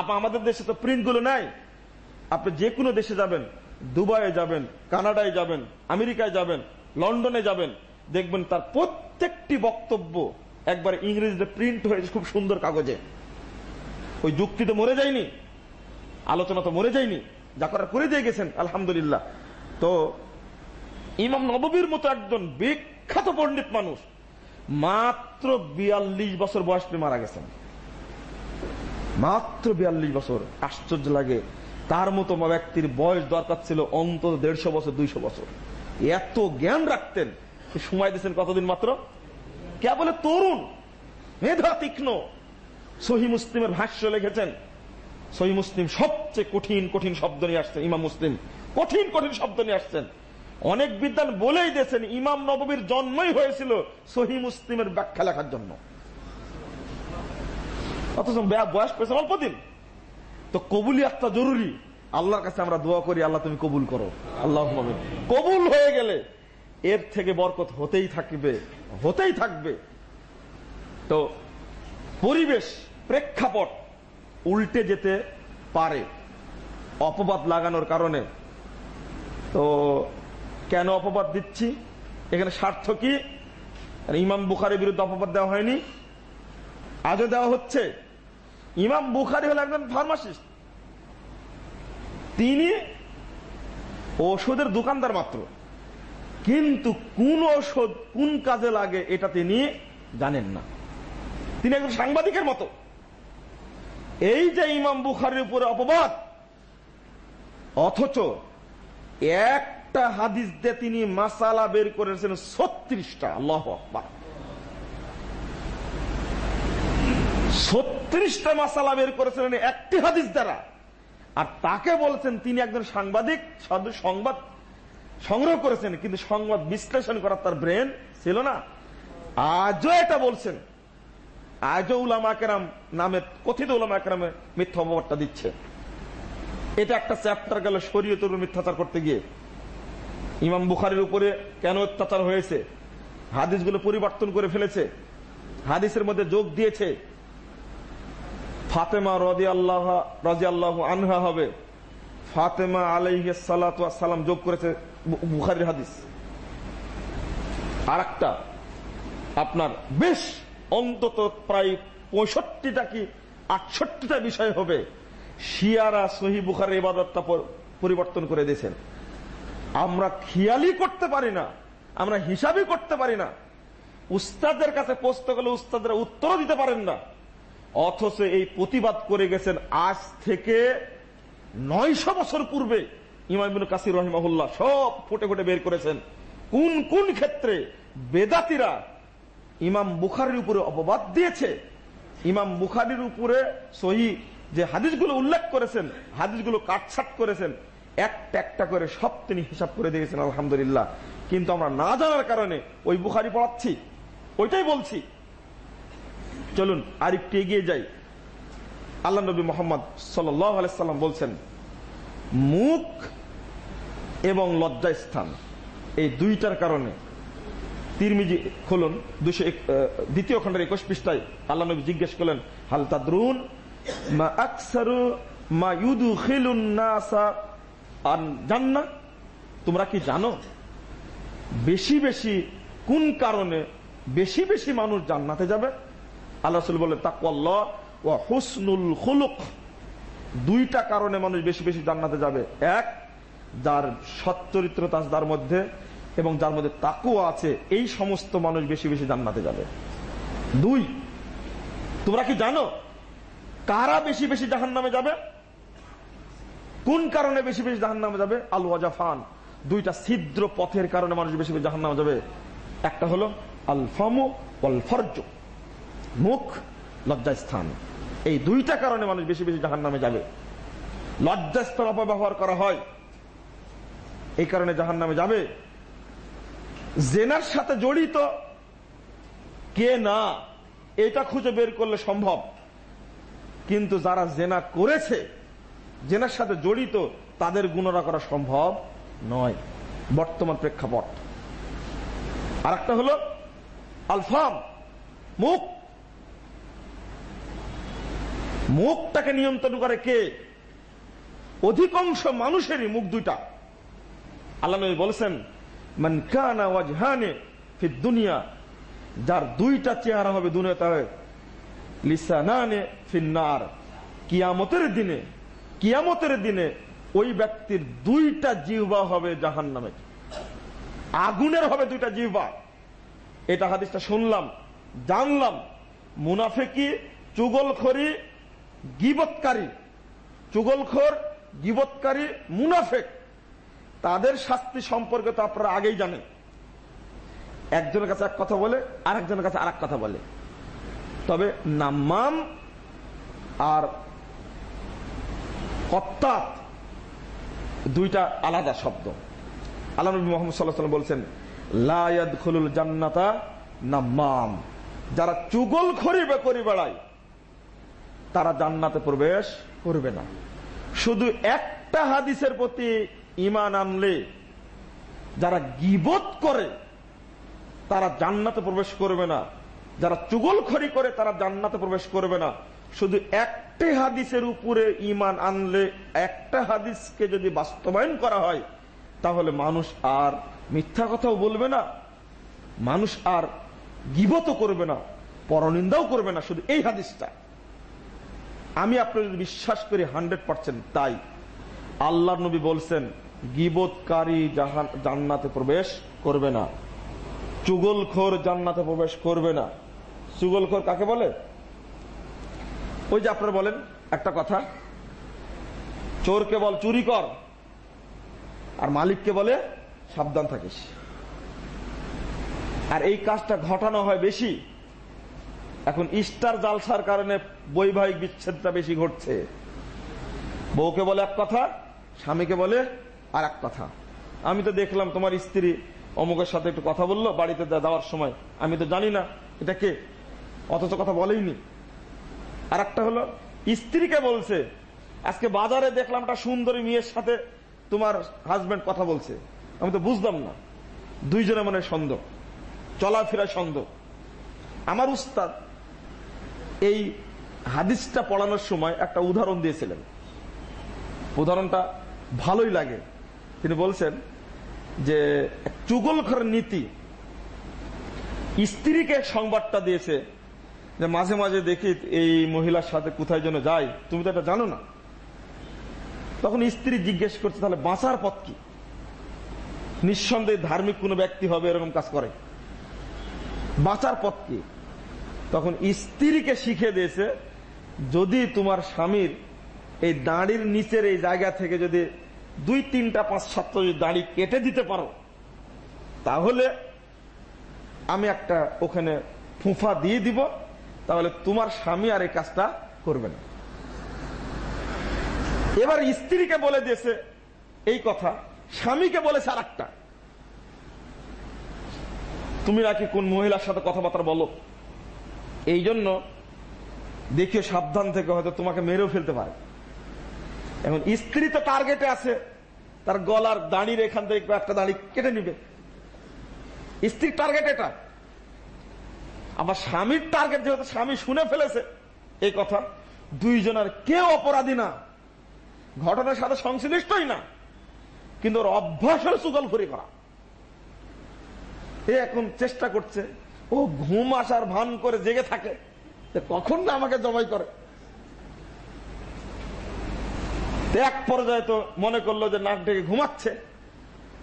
আপা, আমাদের দেশে তো প্রিন্টগুলো নাই। আপনি যে কোনো দেশে যাবেন, দুবাইয়ে যাবেন, কানাডায় যাবেন, আমেরিকায় যাবেন, লন্ডনে যাবেন, দেখবেন তার প্রত্যেকটি বক্তব্য একবার ইংরেজিতে প্রিন্ট হয়েছে খুব সুন্দর কাগজে। ওই যুক্তি তো মরে যায়নি, আলোচনা তো মরে যায়নি, যা করার করে দিয়ে গেছেন, আলহামদুলিল্লাহ। তো ইমাম নববীর মতো একজন বিখ্যাত পণ্ডিত মানুষ মাত্র বিয়াল্লিশ বছর বয়স মারা গেছেন। মাত্র বিয়াল্লিশ বছর। আশ্চর্য লাগে। তার মতো ব্যক্তির বয়স দরকার ছিল অন্তত দেড়শো বছর, দুইশো বছর। এত জ্ঞান রাখতেন। সময় দিচ্ছেন কতদিন মাত্র? কে বলে তরুণ। মেধা তীক্ষ্ণ। সহি মুসলিমের ভাষ্য লিখেছেন, সহি মুসলিম সবচেয়ে কঠিন কঠিন শব্দ নিয়ে আসছেন, ইমাম মুসলিম। কঠিন কঠিন শব্দ নিয়ে আসছেন। অনেক বিদ্যান বলেই দিয়েছেন, ইমাম নববীর জন্মই হয়েছিল সহি মুসলিমের ব্যাখ্যা লেখার জন্য। অথচ বয়স পেয়েছে, অল্প দিন। তো কবুলি একটা জরুরি। আল্লাহর কাছে আমরা দোয়া করি, আল্লাহ তুমি কবুল করো। আল্লাহ কবুল হয়ে গেলে এর থেকে বরকত হতেই থাকবে হতেই থাকবে। তো পরিবেশ, প্রেক্ষাপট উল্টে যেতে পারে। অপবাদ লাগানোর কারণে। তো কেন অপবাদ দিচ্ছি? এখানে স্বার্থ কি? ইমাম বুখারের বিরুদ্ধে অপবাদ দেওয়া হয়নি। আজও দেওয়া হচ্ছে। ইমাম বুখারি হল একজন ফার্মাসিস্ট। তিনি ওষুধের দোকানদার মাত্র। কিন্তু কোন ওষুধ কোন কাজে লাগে এটা তিনি জানেন না। তিনি একজন সাংবাদিকের মতো। এই যে ইমাম বুখারির উপরে অপবাদ, অথচ একটা হাদিস দিয়ে তিনি মাসালা বের করেছেন ছত্রিশটা। আল্লাহ ছত্রিশটা মাসালা বের করেছিলেন একটি হাদিস দ্বারা। আর তাকে বলছেন, তিনি একজন সাংবাদিক সংবাদ সংগ্রহ করেছেন, কিন্তু সংবাদ বিশ্লেষণ করার তার ব্রেন ছিল না। আজও এটা বলছেন। আজও উলামা কেরাম নামে, কথিত উলামা কেরামে মিথ্যা অপবাদটা দিচ্ছে। এটা একটা চ্যাপ্টার গেল শরীয়তের মিথ্যাচার করতে গিয়ে। ইমাম বুখারির উপরে কেন অত্যাচার হয়েছে? হাদিসগুলো পরিবর্তন করে ফেলেছে। হাদিসের মধ্যে যোগ দিয়েছে। ফাতেমা রদি আল্লাহ রাজি আল্লাহ আনহা হবে। ফাতেমা আলাইহ সালাম যোগ করেছে বুখারির হাদিস। আর আপনার বেশ অন্তত প্রায় পঁয়ষট্টিটা কি আটষট্টিটা বিষয় হবে। শিয়ারা সহি বুখার ইবাদতটা পরিবর্তন করে দিয়েছেন। আমরা খেয়ালই করতে পারি না, আমরা হিসাবই করতে পারি না। উস্তাদের কাছে পোস্ত গেলে উস্তাদরা উত্তরও দিতে পারেন না। অথচ এই প্রতিবাদ করে গেছেন আজ থেকে নয়শো বছর পূর্বে ইমাম কাসির রহিমাহুল্লাহ সব ফুটে ফুটে বের করেছেন। কোন কোন ক্ষেত্রে বেদাতিরা ইমাম বুখারির উপরে অপবাদ দিয়েছে? ইমাম বুখারির উপরে সহি যে হাদিসগুলো উল্লেখ করেছেন, হাদিসগুলো কাটছাট করেছেন, একটা একটা করে সব তিনি হিসাব করে দিয়েছেন, আলহামদুলিল্লাহ। কিন্তু আমরা না জানার কারণে ওই বুখারি পড়াচ্ছি। ওইটাই বলছি। চলুন, আরেকটু এগিয়ে যাই। আল্লাহ নবী মোহাম্মদ সাল্লাম বলছেন, মুখ এবং লজ্জাস্থান, এই দুইটার কারণে। তিরমিজি খুলুন, দুশো দ্বিতীয় খণ্ডের একুশ পৃষ্ঠায় আল্লাহ নবী জিজ্ঞেস করলেন হালতা ইউদু খিলুন তোমরা কি জানো? বেশি বেশি কোন কারণে বেশি বেশি মানুষ জান্নাতে যাবে? আল্লাহ বলে তাকওয়াল্লাহ ও হুসনুল খুলুক। দুইটা কারণে মানুষ বেশি বেশি জান্নাতে যাবে। এক, যার সচ্চরিত্রতা তার মধ্যে এবং যার মধ্যে তাকুয়া আছে, এই সমস্ত মানুষ বেশি বেশি জান্নাতে যাবে। দুই, তোমরা কি জানো কারা বেশি বেশি জাহান নামে যাবে? কোন কারণে বেশি বেশি জাহান নামে যাবে? আল ওয়াজাফান দুইটা ছিদ্র পথের কারণে মানুষ বেশি বেশি জাহান নামে যাবে। একটা হলো আল ফামু অল ফরজ মুখ লজ্জাস্থান। এই দুইটা কারণে মানুষ বেশি বেশি জাহান নামে যাবে। লজ্জাস্থান অপব্যবহার করা হয়। এই কারণে জাহান নামে যাবে। জেনার সাথে জড়িত কে না, এটা খুঁজে বের করলে সম্ভব। কিন্তু যারা জেনা করেছে, জেনার সাথে জড়িত, তাদের গুণরা করা সম্ভব নয়। বর্তমান প্রেক্ষাপট। আর একটা হল, আলফাম, মুখ মুখটাকে নিয়ন্ত্রণ করে কে? অধিকাংশ মানুষেরই মুখ দুইটা। আল্লাহ নবী বলছেন, মান কানা ওয়াজহানে ফি দুনিয়া যার দুইটা চেহারা হবে দুনিয়াতে লিসানানে ফিন্নার কিয়ামতের দিনে কিয়ামতের দিনে ওই ব্যক্তির দুইটা জিহ্বা হবে জাহান নামে আগুনের হবে দুইটা জিহ্বা। এটা হাদিসটা শুনলাম, জানলাম। মুনাফেকি, চুগলখড়ি গিবৎকারী, চুগলখোর, গিবৎকারী, মুনাফেক। তাদের শাস্তি সম্পর্কে তো আপনারা আগেই জানেন। একজনের কাছে এক কথা বলে, আরেকজনের কাছে আর কথা বলে। তবে নাম্মাম আর কত্তাত দুইটা আলাদা শব্দ। আল্লাহ মোহাম্মদ সাল্লাহ বলছেন লায়াদ খুলুল জান্নাতা নাম্মাম। যারা চুগল খরিবে করি বেড়ায় তারা জান্নাতে প্রবেশ করবে না। শুধু একটা হাদিসের প্রতি ইমান আনলে, যারা গিবত করে, তারা জান্নাতে প্রবেশ করবে না। যারা চুগল খড়ি করে, তারা জান্নাতে প্রবেশ করবে না। শুধু একটি হাদিসের উপরে ইমান আনলে, একটা হাদিসকে যদি বাস্তবায়ন করা হয়, তাহলে মানুষ আর মিথ্যা কথাও বলবে না, মানুষ আর গিবত করবে না, পরনিন্দাও করবে না, শুধু এই হাদিসটা। আমি আপনার যদি বিশ্বাস করি হান্ড্রেড পার্সেন্ট তাই। আল্লাহ নবী বলছেন গিবতকারী জান্নাতে প্রবেশ করবে না। চুগলখোর জান্নাতে প্রবেশ করবে না। চুগলখোর কাকে বলে? ওই যে আপনারা বলেন, একটা কথা। চোরকে বল চুরি কর, আর মালিককে বলে সাবধান থাকিস। আর এই কাজটা ঘটানো হয় বেশি। এখন ইস্টার জালসার কারণে বৈবাহিক বিচ্ছেদটা বেশি ঘটছে। বউকে বলে এক কথা, স্বামীকে বলে আর এক কথা। আমি তো দেখলাম তোমার স্ত্রী অমুকের সাথে একটু কথা বলল, বাড়িতে দেওয়ার সময়। আমি তো জানি না, এটা কে? অথচ কথা বলেইনি। আর একটা হলো, স্ত্রীকে বলছে, আজকে বাজারে দেখলাম একটা সুন্দরী মেয়ের সাথে তোমার হাজবেন্ড কথা বলছে। আমি তো বুঝলাম না। দুইজনে মনে সন্দেহ চলাফেরা সন্দেহ আমার উস্তাদ এই হাদিসটা পড়ানোর সময় একটা উদাহরণ দিয়েছিলেন। উদাহরণটা ভালোই লাগে। তিনি বলছেন যে চুগলখরের নীতি স্ত্রীকে সংবাদটা দিয়েছে যে, মাঝে মাঝে দেখি এই মহিলার সাথে কোথায় যেন যাই তুমি তো এটা জানো না। তখন স্ত্রী জিজ্ঞেস করছে, তাহলে বাঁচার পথ কি? নিঃসন্দেহে ধার্মিক কোন ব্যক্তি হবে এরকম কাজ করে। বাঁচার পথ কি? তখন স্ত্রীকে শিখে দিয়েছে, যদি তোমার স্বামীর এই দাঁড়ির নিচের এই জায়গা থেকে যদি দুই, তিনটা, পাঁচ, সাতটা যদি দাড়ি কেটে দিতে পারো, তাহলে আমি একটা ওখানে ফুফা দিয়ে দিব, তাহলে তোমার স্বামী আর এই কাজটা করবে না। এবার স্ত্রীকে বলে দিয়েছে এই কথা, স্বামীকে বলেছে আর একটা তুমি নাকি কোন মহিলার সাথে কথাবার্তা বলো? এই জন্য দেখিও সাবধান থেকে হয়তো তোমাকে মেরেও ফেলতে পারে। এখন স্ত্রী তো টার্গেটে আছে, তার গলার দাঁড়ির এখান থেকে একটা দাঁড়ি কেটে নিবে। স্ত্রীর টার্গেট এটা। আবার স্বামীর টার্গেট যেহেতু স্বামী শুনে ফেলেছে এই কথা, দুইজনের কেউ অপরাধী না। ঘটনার সাথে সংশ্লিষ্টই না, কিন্তু ওর অভ্যাস হলো সুগল করা। এ এখন চেষ্টা করছে ও ঘুম আসার ভান করে জেগে থাকে। কখন না আমাকে জবাই করে? এক পর্যায়ে তো মনে করল যে নাক ডেকে ঘুমাচ্ছে।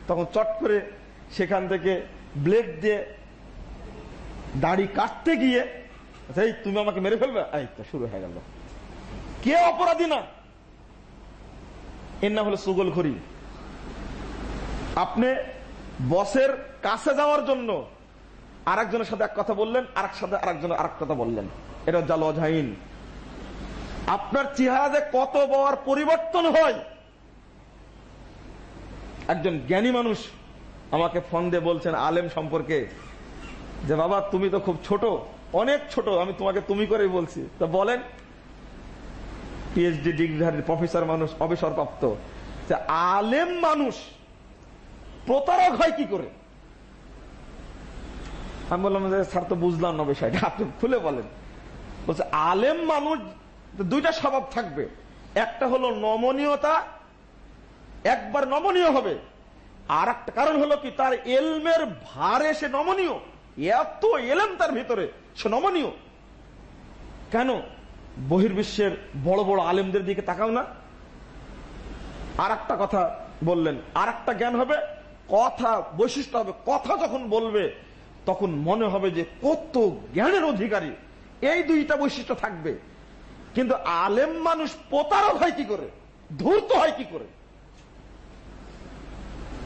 তখন চট করে সেখান থেকে ব্লেড দিয়ে দাড়ি কাটতে গিয়ে, এই, তুমি আমাকে মেরে ফেলবে? এই, তো শুরু হয়ে গেল। কে অপরাধী না? এর নাম হলো সুগল ঘড়ি। আপনি বসের কাছে যাওয়ার জন্য আরেকজনের সাথে এক কথা বললেন আর এক সাথে আরেকজনের আরেক কথা বললেন। এটা হচ্ছে লজাইন আপনার চেহারা যে কত বড় পরিবর্তন হয়? একজন জ্ঞানী মানুষ আমাকে ফোন দিয়ে বলছেন, আলেম সম্পর্কে, যে বাবা, তুমি তো খুব ছোট, অনেক ছোট, আমি তোমাকে তুমি করেই বলছি। তো বলেন পিএইচডি ডিগ্রিধারী, প্রফেসর মানুষ, অবসরপ্রাপ্ত। যে আলেম মানুষ প্রতারক হয় কি করে? আমি বললাম যে, স্যার, তো বুঝলাম না বিষয়টা। আপনি খুলে বলেন। বলছে, আলেম মানুষ, দুইটা স্বভাব থাকবে। একটা হলো নমনীয়তা, একবার নমনীয় হবে। আর একটা কারণ হলো কি, তার এলমের ভারে সে নমনীয়। এত এলেম তার ভিতরে, সে নমনীয়। কেন? বহির্বিশ্বের বড় বড় আলেমদের দিকে তাকাও না। আর একটা কথা বললেন আর একটা জ্ঞান হবে, কথা, বৈশিষ্ট্য হবে। কথা যখন বলবে তখন মনে হবে যে কত জ্ঞানের অধিকারী। এই দুইটা বৈশিষ্ট্য থাকবে। কিন্তু আলেম মানুষ প্রতারক হয় কি করে? ধূর্ত হয় কি করে?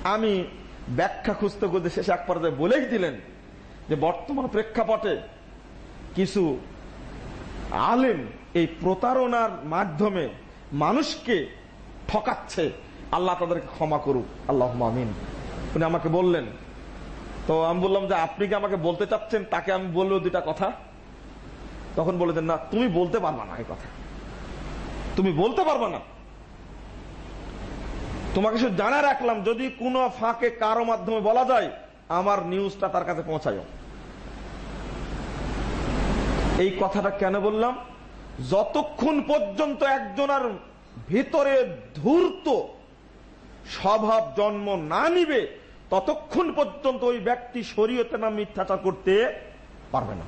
আমি ব্যাখ্যা খুঁজতে খুঁজতে শেষে এক পর্যায়ে বলেই দিলেন যে বর্তমান প্রেক্ষাপটে কিছু আলেম এই প্রতারণার মাধ্যমে মানুষকে ঠকাচ্ছে। আল্লাহ তাদেরকে ক্ষমা করুক। আল্লাহ আমিন। উনি আমাকে বললেন তো আমি বললাম যে আপনি কি আমাকে বলতে চাচ্ছেন? তাকে আমি বলল দুটা কথা। তখন বলেছেন না, তুমি বলতে পারবা না এই কথা। তুমি বলতে পারবা না। তোমাকে শুধু জানা রাখলাম, যদি কোনো ফাঁকে কারও মাধ্যমে বলা যায়, আমার নিউজটা তার কাছে পৌঁছায় এই কথাটা কেন বললাম? যতক্ষণ পর্যন্ত একজনের ভিতরে ধূর্ত স্বভাব জন্ম না নিবে ততক্ষণ পর্যন্ত ওই ব্যক্তি শরীয়তে না মিথ্যাচার করতে পারবে না।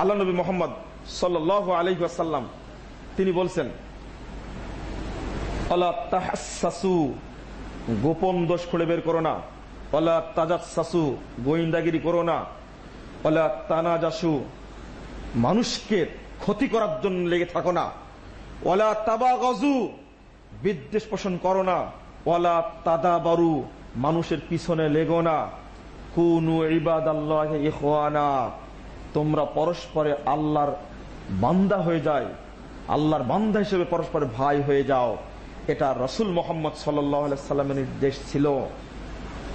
আল্লাহ নবী মোহাম্মদ সাল আলহাসাল্লাম তিনি বলছেন গোপন দোষ খুলে বের করো না। অলা তাজাসু গোয়েন্দাগিরি করো না। অলা তানাজাসু, মানুষকে ক্ষতি করার জন্য লেগে থাকো না। ওলা তাবা গজু বিদ্বেষ পোষণ করো না। ওলা তাদা বারু মানুষের পিছনে লেগো না। কুনু ইবাদ আল্লাহ ইহানা তোমরা পরস্পরে আল্লাহর বান্দা হয়ে যায়। আল্লাহর বান্দা হিসেবে পরস্পরে ভাই হয়ে যাও। এটা রসুল মোহাম্মদ সাল্লামের নির্দেশ ছিল।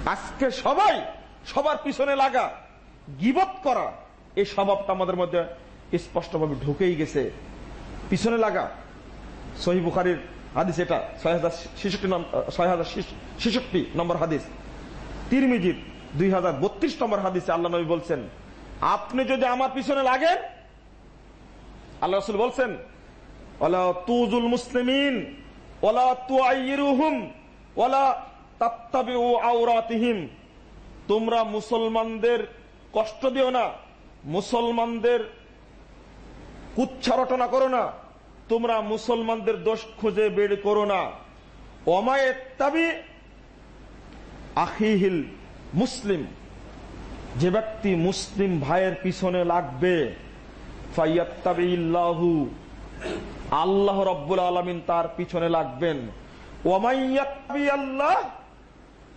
আজকে সবাই সবার পিছনে লাগা, গিবত করা এই স্বভাবটা আমাদের মধ্যে স্পষ্টভাবে ঢুকেই গেছে। পিছনে লাগা সহি বুখারির হাদিস এটা ছয় হাজার ছেষট্টি ছয় হাজার ছেষট্টি নম্বর হাদিস। তিরমিজির দুই হাজার বত্রিশ নম্বর হাদিসে আল্লাহ নবী বলছেন, আপনি যদি আমার পিছনে লাগেন, আল্লাহ রসুল বলছেন ওলা তুজুল মুসলিমিন ওলা তুআইরুহুম ওলা তাত্তাবিউ আওরাতিহিম। তোমরা মুসলমানদের কষ্ট দিও না, মুসলমানদের কুচ্ছা রটনা করো না। তোমরা মুসলমানদের দোষ খুঁজে বের করো না। অমায়ে মুসলিম। যে ব্যক্তি মুসলিম ভাইয়ের পিছনে লাগবে ফাইয়াত্তাবিল্লাহু আল্লাহ রব্বুল আলমিন তার পিছনে লাগবেন। ওমাইয়াত্তাবি আল্লাহ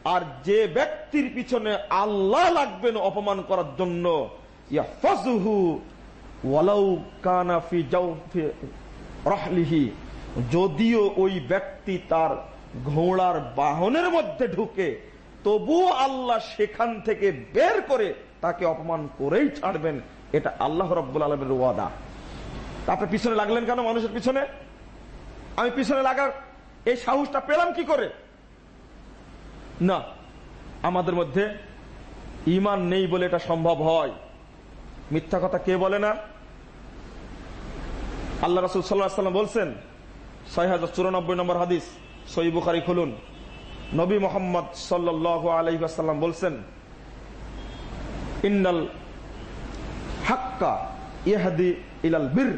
আর যে ব্যক্তির পিছনে আল্লাহ লাগবেন অপমান করার জন্য ইয়াহফাজুহু ওয়ালাউ কানা ফি জাওফি রাহলিহি, যদিও ওই ব্যক্তি তার ঘোড়ার বাহনের মধ্যে ঢুকে, তবুও আল্লাহ সেখান থেকে বের করে তাকে অপমান করেই ছাড়বেন, এটা আল্লাহ রব্বুল আলমের ওয়াদা। আপনি পিছনে লাগলেন কেন মানুষের পিছনে? আমি পিছনে লাগার এই সাহসটা পেলাম কি করে? না, আমাদের মধ্যে ইমান নেই বলে এটা সম্ভব হয়। মিথ্যা কথা কে বলে না? আল্লাহ রসুল সাল্লাম বলছেন, ছয় হাজার চুরানব্বই নম্বর হাদিস সই বুখারি খুলুন। নবী মোহাম্মদ সাল্লাহ আলহিহাসাল্লাম বলছেন, ইন্নাল হাক্কা ইহাদি ইলাল বীর,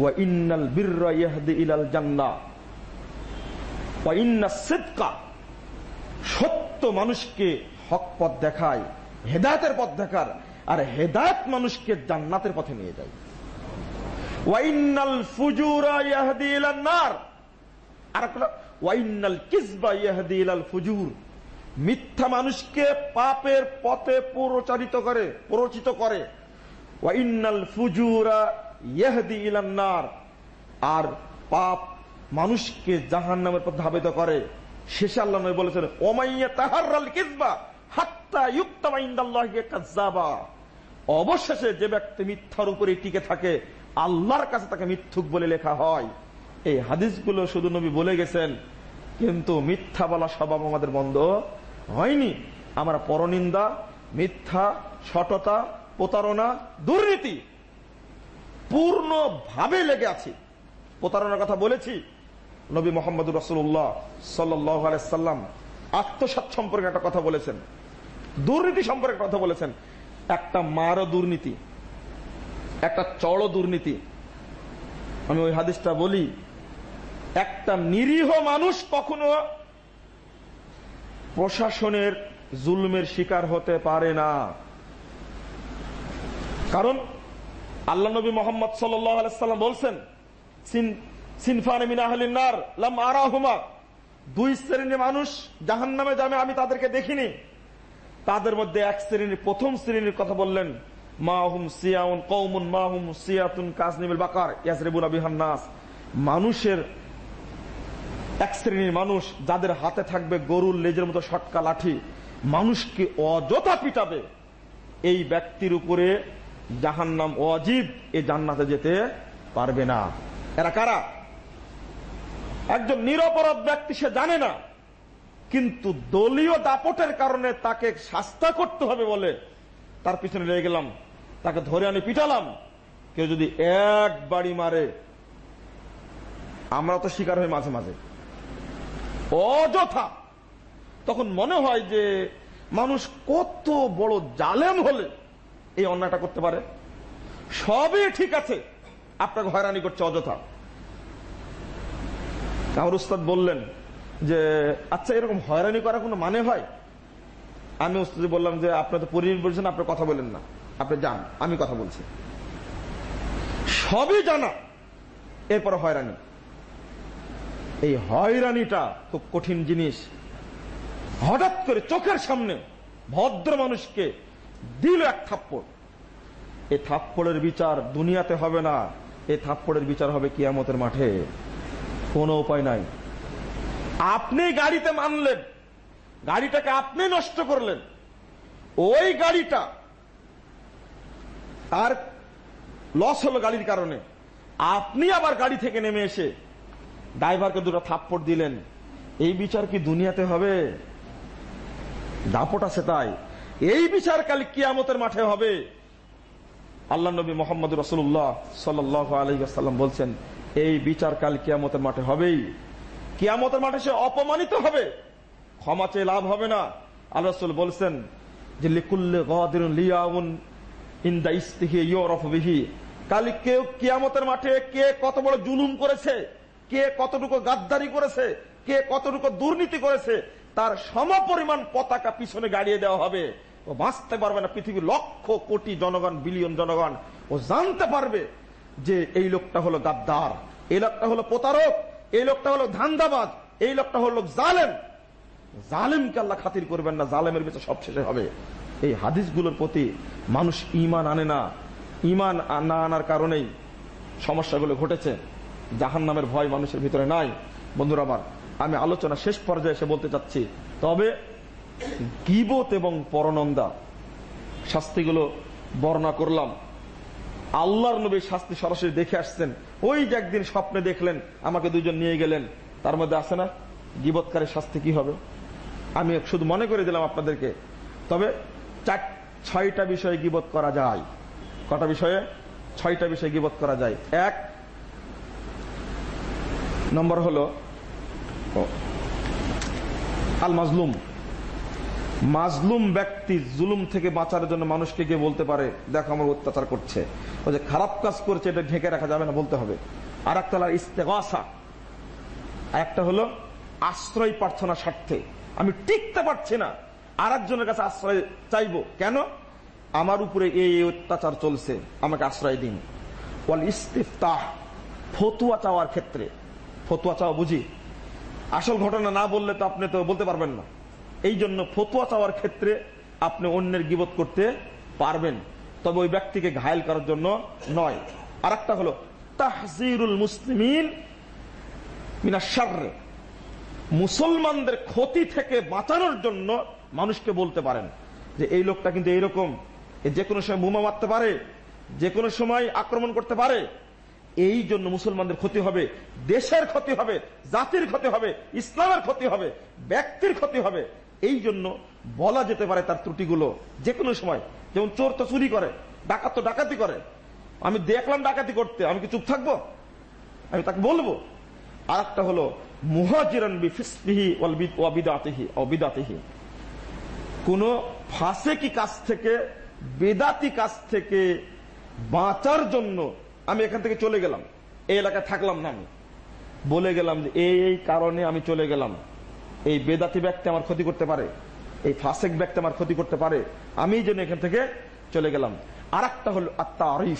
ওয়া ইন্নাল বীররা ইহাদি ইলাল জান্না, ওয়া ইন্না সিদকা সত্য মানুষকে হক পথ দেখায়, হেদায়তের পথ দেখার, আর হেদায়ত মানুষকে জান্নাতের পথে নিয়ে যায়। ফুজুরা ইয়াহদি আর ওয়াইনাল কিসবা ইয়াহদি ইলাল ফুজুর মিথ্যা মানুষকে পাপের পথে প্রচারিত করে, প্ররোচিত করে। ফুজুরা ইয়াহদি আর পাপ মানুষকে জাহান্নামের পথে ধাবিত করে। শেষে আল্লাহ বলেছেন ওমাইয়া তাহারাল কিসবা হাত্তা ইউক্তামা অবশেষে যে ব্যক্তি মিথ্যার উপরে টিকে থাকে আল্লাহর কাছে তাকে মিথ্যুক বলে লেখা হয়। এই হাদিসগুলো শুধু নবী বলে গেছেন, কিন্তু মিথ্যা বলা স্বভাব আমাদের বন্ধ হয়নি। আমরা পরনিন্দা, মিথ্যা সটতা প্রতারণা, দুর্নীতি পূর্ণভাবে লেগে আছি। প্রতারণার কথা বলেছি। নবী মোহাম্মদ রসুল্লাহ সাল্লাম আত্মসাত সম্পর্কে একটা কথা বলেছেন। দুর্নীতি সম্পর্কে কথা বলেছেন। একটা মারও দুর্নীতি। একটা চড় দুর্নীতি। আমি ওই হাদিসটা বলি, একটা নিরীহ মানুষ কখনো প্রশাসনের জুলমের শিকার হতে পারে না। কারণ আল্লাহ নবী মোহাম্মদ সাল্লাম বলছেন দুই শ্রেণির মানুষ জাহান নামে যাবে, আমি তাদেরকে দেখিনি। তাদের মধ্যে এক শ্রেণির, প্রথম শ্রেণির কথা বললেন মানুষের এক শ্রেণির মানুষ যাদের হাতে থাকবে গরুর লেজের মতো সটকা লাঠি, মানুষকে অযথা পিটাবে। এই ব্যক্তির উপরে জাহান্নাম অজীব এ জান্নাতে যেতে পারবে না। এরা কারা? একজন নিরপরাধ ব্যক্তি, সে জানে না। কিন্তু দলীয় দাপটের কারণে তাকে শাস্তা করতে হবে বলে তার পিছনে লেগে গেলাম। তাকে ধরে আনি পিটালাম। কেউ যদি এক বাড়ি মারে, আমরা তো শিকার হই মাঝে মাঝে। অযথা। তখন মনে হয় যে মানুষ কত বড় জালেম হলে এই অন্যায়টা করতে পারে। সবই ঠিক আছে, আপনাকে হয়রানি করছে অযথা। আমার উস্তাদ বললেন যে আচ্ছা এরকম হয়রানি করা কোনো মানে হয়? আমি উস্তাদ বললাম যে আপনার তো পরিবার বলছেন আপনি কথা বলেন না। আপনি যান, আমি কথা বলছি। সবই জানা এরপর হয়রানি। এই হয়রানিটা খুব কঠিন জিনিস। হঠাৎ করে চোখের সামনে ভদ্র মানুষকে দিল এক থাপ্পড়। এই থাপ্পড়ের বিচার দুনিয়াতে হবে না এই থাপ্পড়ের বিচার হবে কিয়ামতের মাঠে। কোনো উপায় নাই। আপনি গাড়িতে মানলেন, গাড়িটাকে আপনি নষ্ট করলেন। ওই গাড়িটা তার লস হলো গাড়ির কারণে। আপনি আবার গাড়ি থেকে নেমে এসে ড্রাইভারকে দুটো থাপ্পড় দিলেন। এই বিচার কি দুনিয়াতে হবে? দাপট আছে তাই। এই বিচার কাল কিয়ামতের মাঠে হবে। আল্লাহ নবী মোহাম্মদ রসুল্লাহ সাল্লাহ আলহিম বলছেন, এই বিচার কাল কিয়ামতের মাঠে হবেই। কিয়ামতের মাঠে সে অপমানিত হবে। ক্ষমা চেয়ে লাভ হবে না। আল্লাহ বলছেন যে, লিকুল্লে লিয়াউন কালি কেউ কিয়ামতের মাঠে কে কত বড় জুলুম করেছে, কে কতটুকু গাদ্দারি করেছে, কে কতটুকু দুর্নীতি করেছে, তার পতাকা পিছনে গাড়িয়ে দেওয়া হবে। ও বাঁচতে পারবে না পৃথিবীর লক্ষ কোটি জনগণ, বিলিয়ন জনগণ। ও জানতে পারবে যে এই লোকটা হলো গাদ্দার, এই লোকটা হলো প্রতারক, এই লোকটা হলো ধান্দাবাজ, এই লোকটা হলো জালেম। জালেমকে আল্লাহ খাতির করবেন না, জালেমের বিচার সব শেষে হবে। এই হাদিসগুলোর প্রতি মানুষ ইমান আনে না। ইমান না আনার কারণেই সমস্যাগুলো ঘটেছে। জাহান নামের ভয় মানুষের ভিতরে নাই। বন্ধুরা আমার, আমি আলোচনা শেষ পর্যায়ে এসে বলতে চাচ্ছি, তবে গিবত এবং পরনন্দা শাস্তিগুলো বর্ণনা করলাম। আল্লাহর নবী শাস্তি সরাসরি দেখে আসছেন। ওই যে একদিন স্বপ্নে দেখলেন, আমাকে দুজন নিয়ে গেলেন, তার মধ্যে আছে না? গিবৎকারের শাস্তি কি হবে? আমি শুধু মনে করে দিলাম আপনাদেরকে। তবে চার, ছয়টা বিষয়ে গিবত করা যায়। কটা বিষয়ে? ছয়টা বিষয়ে গিবত করা যায়। এক, নম্বর হলো আল মাজলুম মাজলুম ব্যক্তি জুলুম থেকে বাঁচার জন্য মানুষকে গিয়ে বলতে পারে, দেখো, আমার অত্যাচার করছে। ও যে খারাপ কাজ করছে, এটা ঢেকে রাখা যাবে না, বলতে হবে। আর একটা হলো, ইস্তেগাসা। আর একটা হলো, আশ্রয় প্রার্থনা স্বার্থে। আমি টিকতে পারছি না। আর একজনের কাছে আশ্রয় চাইব। কেন? আমার উপরে এই অত্যাচার চলছে। আমাকে আশ্রয় দিন। ওয়াল ইস্তিফতাহ, ফতুয়া চাওয়ার ক্ষেত্রে। ফতুয়া চাওয়া বুঝি? আসল ঘটনা না বললে তো আপনি তো বলতে পারবেন না। এই জন্য ফতুয়া চাওয়ার ক্ষেত্রে আপনি অন্যের গিবত করতে পারবেন। তবে ওই ব্যক্তিকে ঘায়ল করার জন্য নয়। আর একটা হলো তাহজিরুল মিনাশার্রে মুসলমানদের ক্ষতি থেকে বাঁচানোর জন্য মানুষকে বলতে পারেন যে এই লোকটা কিন্তু এইরকম যে কোনো সময় বোমা মারতে পারে, যে কোনো সময় আক্রমণ করতে পারে। এই জন্য মুসলমানদের ক্ষতি হবে, দেশের ক্ষতি হবে, জাতির ক্ষতি হবে, ইসলামের ক্ষতি হবে, ব্যক্তির ক্ষতি হবে। এই জন্য বলা যেতে পারে তার ত্রুটিগুলো যে কোনো সময়। যেমন চোর তো চুরি করে, ডাকাত তো ডাকাতি করে। আমি দেখলাম ডাকাতি করতে, আমি কি চুপ থাকব? আমি তাকে বলব। আর একটা হলো, মুহাজিরান ওয়াবিদাতিহি অবিদাতিহি কোন ফাঁসেকি কাজ থেকে, বেদাতি কাজ থেকে বাঁচার জন্য আমি এখান থেকে চলে গেলাম। এই এলাকায় থাকলাম না আমি। বলে গেলাম যে এই এই কারণে আমি চলে গেলাম। এই বেদাতি ব্যক্তি আমার ক্ষতি করতে পারে। এই ফাসেক ব্যক্তি আমার ক্ষতি করতে পারে। আমি যেন এখান থেকে চলে গেলাম। আর একটা হলো তারিফ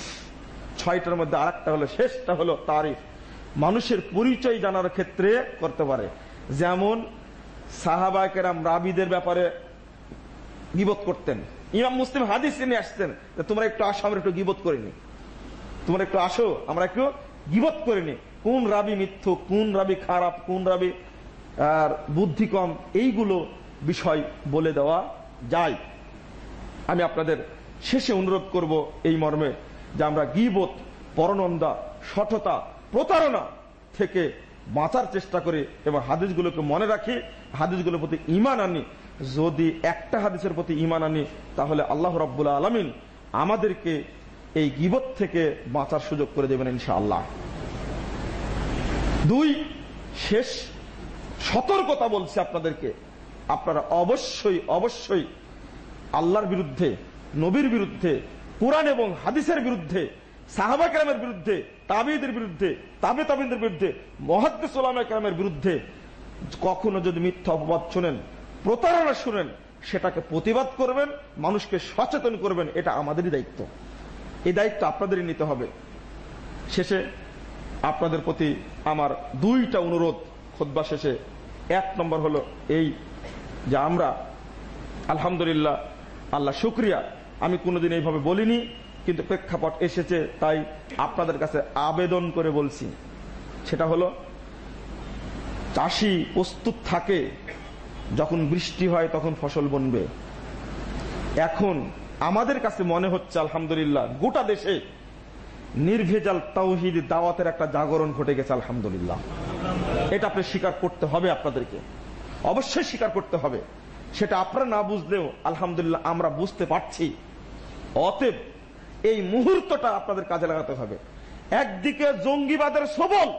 ছয়টার মধ্যে আর একটা হলো, শেষটা হলো তারিফ। মানুষের পরিচয় জানার ক্ষেত্রে করতে পারে। যেমন সাহাবাকেরাম রাবিদের ব্যাপারে গিবত করতেন। ইমাম মুসলিম হাদিস নিয়ে আসতেন তোমরা একটু আসো, আমরা একটু গিবত করিনি তোমরা একটু আসো, আমরা একটু গিবত করিনি কোন রাবি মিথ্য, কোন রাবি খারাপ, কোন রাবি, আর বুদ্ধি কম, এইগুলো বিষয় বলে দেওয়া যায়। আমি আপনাদের শেষে অনুরোধ করব এই মর্মে যে, আমরা গিবত, পরনন্দা সঠতা প্রতারণা থেকে বাঁচার চেষ্টা করি এবং হাদিসগুলোকে মনে রাখি, হাদিসগুলোর প্রতি ইমান আনি। যদি একটা হাদিসের প্রতি ইমান আনি, তাহলে আল্লাহ রব্বুল্লা আলমিন আমাদেরকে এই গিবত থেকে বাঁচার সুযোগ করে দেবেন ইনশাআল্লাহ। দুই, শেষ সতর্কতা বলছে আপনাদেরকে। আপনারা অবশ্যই অবশ্যই আল্লাহর বিরুদ্ধে, নবীর বিরুদ্ধে, কোরআন এবং হাদিসের বিরুদ্ধে, সাহাবা কেরামের বিরুদ্ধে, তাবিদের বিরুদ্ধে, তাবে তাবিদের বিরুদ্ধে মহাদ্দেসালাম কেরামের বিরুদ্ধে কখনো যদি মিথ্যা অপবাদ শোনেন প্রতারণা শুনেন, সেটাকে প্রতিবাদ করবেন, মানুষকে সচেতন করবেন, এটা আমাদেরই দায়িত্ব। এই দায়িত্ব আপনাদেরই নিতে হবে। শেষে আপনাদের প্রতি আমার দুইটা অনুরোধ। খোদবা শেষে। এক নম্বর হলো এই যে আমরা, আলহামদুলিল্লাহ, আল্লাহ শুক্রিয়া। আমি কোনোদিন এইভাবে বলিনি, কিন্তু প্রেক্ষাপট এসেছে, তাই আপনাদের কাছে আবেদন করে বলছি। সেটা হলো, চাষি প্রস্তুত থাকে যখন বৃষ্টি হয় তখন ফসল বনবে। এখন আমাদের কাছে মনে হচ্ছে, আলহামদুলিল্লাহ, গোটা দেশে নির্ভেজাল তাওহিদ, দাওয়াতের একটা জাগরণ ঘটে গেছে, আলহামদুলিল্লাহ। এটা আপনি স্বীকার করতে হবে আপনাদেরকে। অবশ্যই স্বীকার করতে হবে। সেটা আপনারা না বুঝলেও, আলহামদুলিল্লাহ, আমরা বুঝতে পারছি। অতএব এই মুহূর্তটা আপনাদের কাজে লাগাতে হবে। একদিকে জঙ্গিবাদের সবল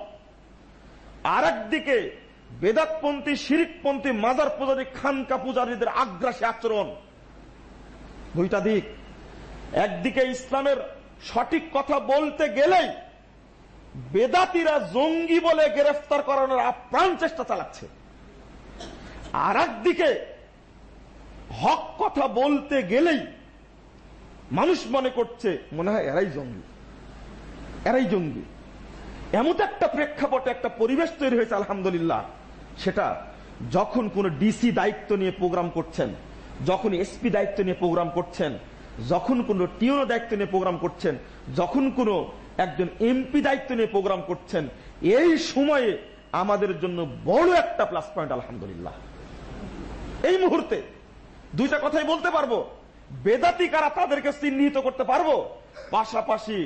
আর একদিকে বেদাতপন্থী, শিরিকপন্থী মাজার পূজারী খানকা পূজারীদের আগ্রাসী আচরণ। দুইটা দিক। একদিকে ইসলামের সঠিক কথা বলতে গেলেই বেদাতিরা জঙ্গি বলে গ্রেফতার করানোর আপ্রাণ চেষ্টা চালাচ্ছে। আর একদিকে হক কথা বলতে গেলেই মানুষ মনে করছে, মনে হয় এরাই জঙ্গি। এরাই জঙ্গি। এমন একটা প্রেক্ষাপটে একটা পরিবেশ তৈরি হয়েছে, আলহামদুলিল্লাহ। সেটা যখন কোন ডিসি দায়িত্ব নিয়ে প্রোগ্রাম করছেন, যখন এসপি দায়িত্ব নিয়ে প্রোগ্রাম করছেন, যখন কোন টিও দায়িত্ব নিয়ে প্রোগ্রাম করছেন, যখন কোন একজন এমপি দায়িত্ব নিয়ে প্রোগ্রাম করছেন, এই সময়ে আমাদের জন্য বড় একটা প্লাস পয়েন্ট আলহামদুলিল্লাহ। এই মুহূর্তে দুইটা কথাই বলতে পারব। বেদাতি কারা তাদেরকে চিহ্নিত করতে পারব? পাশাপাশি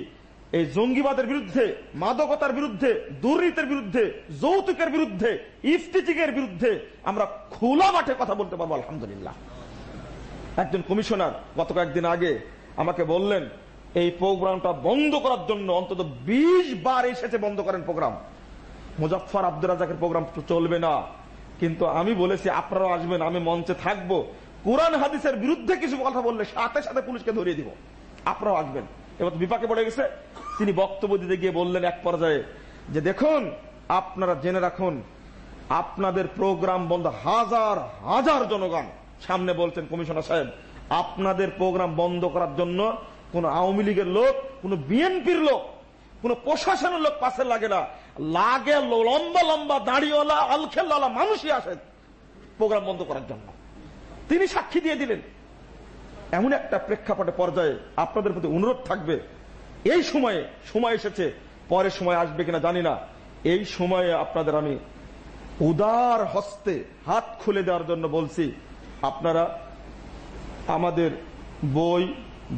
এই জঙ্গিবাদের বিরুদ্ধে, মাদকতার বিরুদ্ধে, দুর্নীতির বিরুদ্ধে, যৌতুকের বিরুদ্ধে ইফতিচিকের বিরুদ্ধে আমরা খোলা মাঠে কথা বলতে পারব, আলহামদুলিল্লাহ। একজন কমিশনার গত কয়েকদিন আগে আমাকে বললেন, এই প্রোগ্রামটা বন্ধ করার জন্য অন্তত ২০ বার এসেছে বন্ধ করেন প্রোগ্রাম। মুজফর আব্দুল রাজাকের প্রোগ্রাম চলবে না। কিন্তু আমি বলেছি আপনারাও আসবেন, আমি মঞ্চে থাকব। কোরআন, হাদিসের বিরুদ্ধে কিছু কথা বললে সাথে সাথে পুলিশকে ধরিয়ে দিব। আপনারাও আসবেন। এবার বিপাকে পড়ে গেছে। তিনি বক্তব্য দিতে গিয়ে বললেন এক পর্যায়ে যে, দেখুন, আপনারা জেনে রাখুন, আপনাদের প্রোগ্রাম বন্ধ হাজার হাজার জনগণ। সামনে বলছেন কমিশনার সাহেব, আপনাদের প্রোগ্রাম বন্ধ করার জন্য কোন আওয়ামী লীগের লোক, কোন বিএনপির লোক, কোন প্রশাসনের লোক পাশে লাগে না। লাগে লম্বা লম্বা দাঁড়িয়েওয়ালা আলখেল্লা মানুষই আসেন প্রোগ্রাম বন্ধ করার জন্য। তিনি সাক্ষী দিয়ে দিলেন। এমন একটা প্রেক্ষাপটে পর্যায়ে আপনাদের প্রতি অনুরোধ থাকবে। এই সময়ে, সময় এসেছে পরে সময় আসবে কিনা জানি না। এই সময়ে আপনাদের আমি উদার হস্তে হাত খুলে দেওয়ার জন্য বলছি, আপনারা আমাদের বই,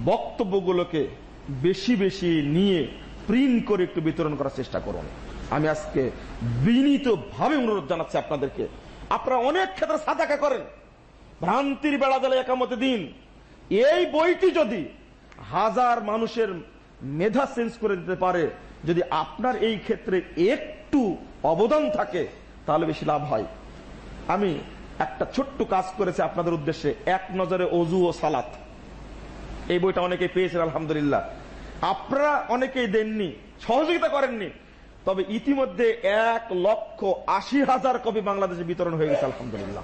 বক্তব্যগুলোকে বেশি বেশি নিয়ে প্রিন্ট করে একটু বিতরণ করার চেষ্টা করুন। আমি আজকে বিনীত ভাবে অনুরোধ জানাচ্ছি আপনাদেরকে। আপনারা অনেক ক্ষেত্রে সাদাকা করেন। ভ্রান্তির বেড়া দিলে একামতে দিন এই বইটি যদি হাজার মানুষের মেধা চেঞ্জ করে দিতে পারে, যদি আপনার এই ক্ষেত্রে একটু অবদান থাকে, তাহলে বেশি লাভ হয়। আমি একটা ছোট্ট কাজ করেছি আপনাদের উদ্দেশ্যে, এক নজরে অজু ও সালাত। এই বইটা অনেকেই পেয়েছেন, আলহামদুলিল্লাহ। আপনারা অনেকেই দেননি, সহযোগিতা করেননি, তবে ইতিমধ্যে এক লক্ষ আশি হাজার কপি বাংলাদেশে বিতরণ হয়ে গেছে, আলহামদুলিল্লাহ।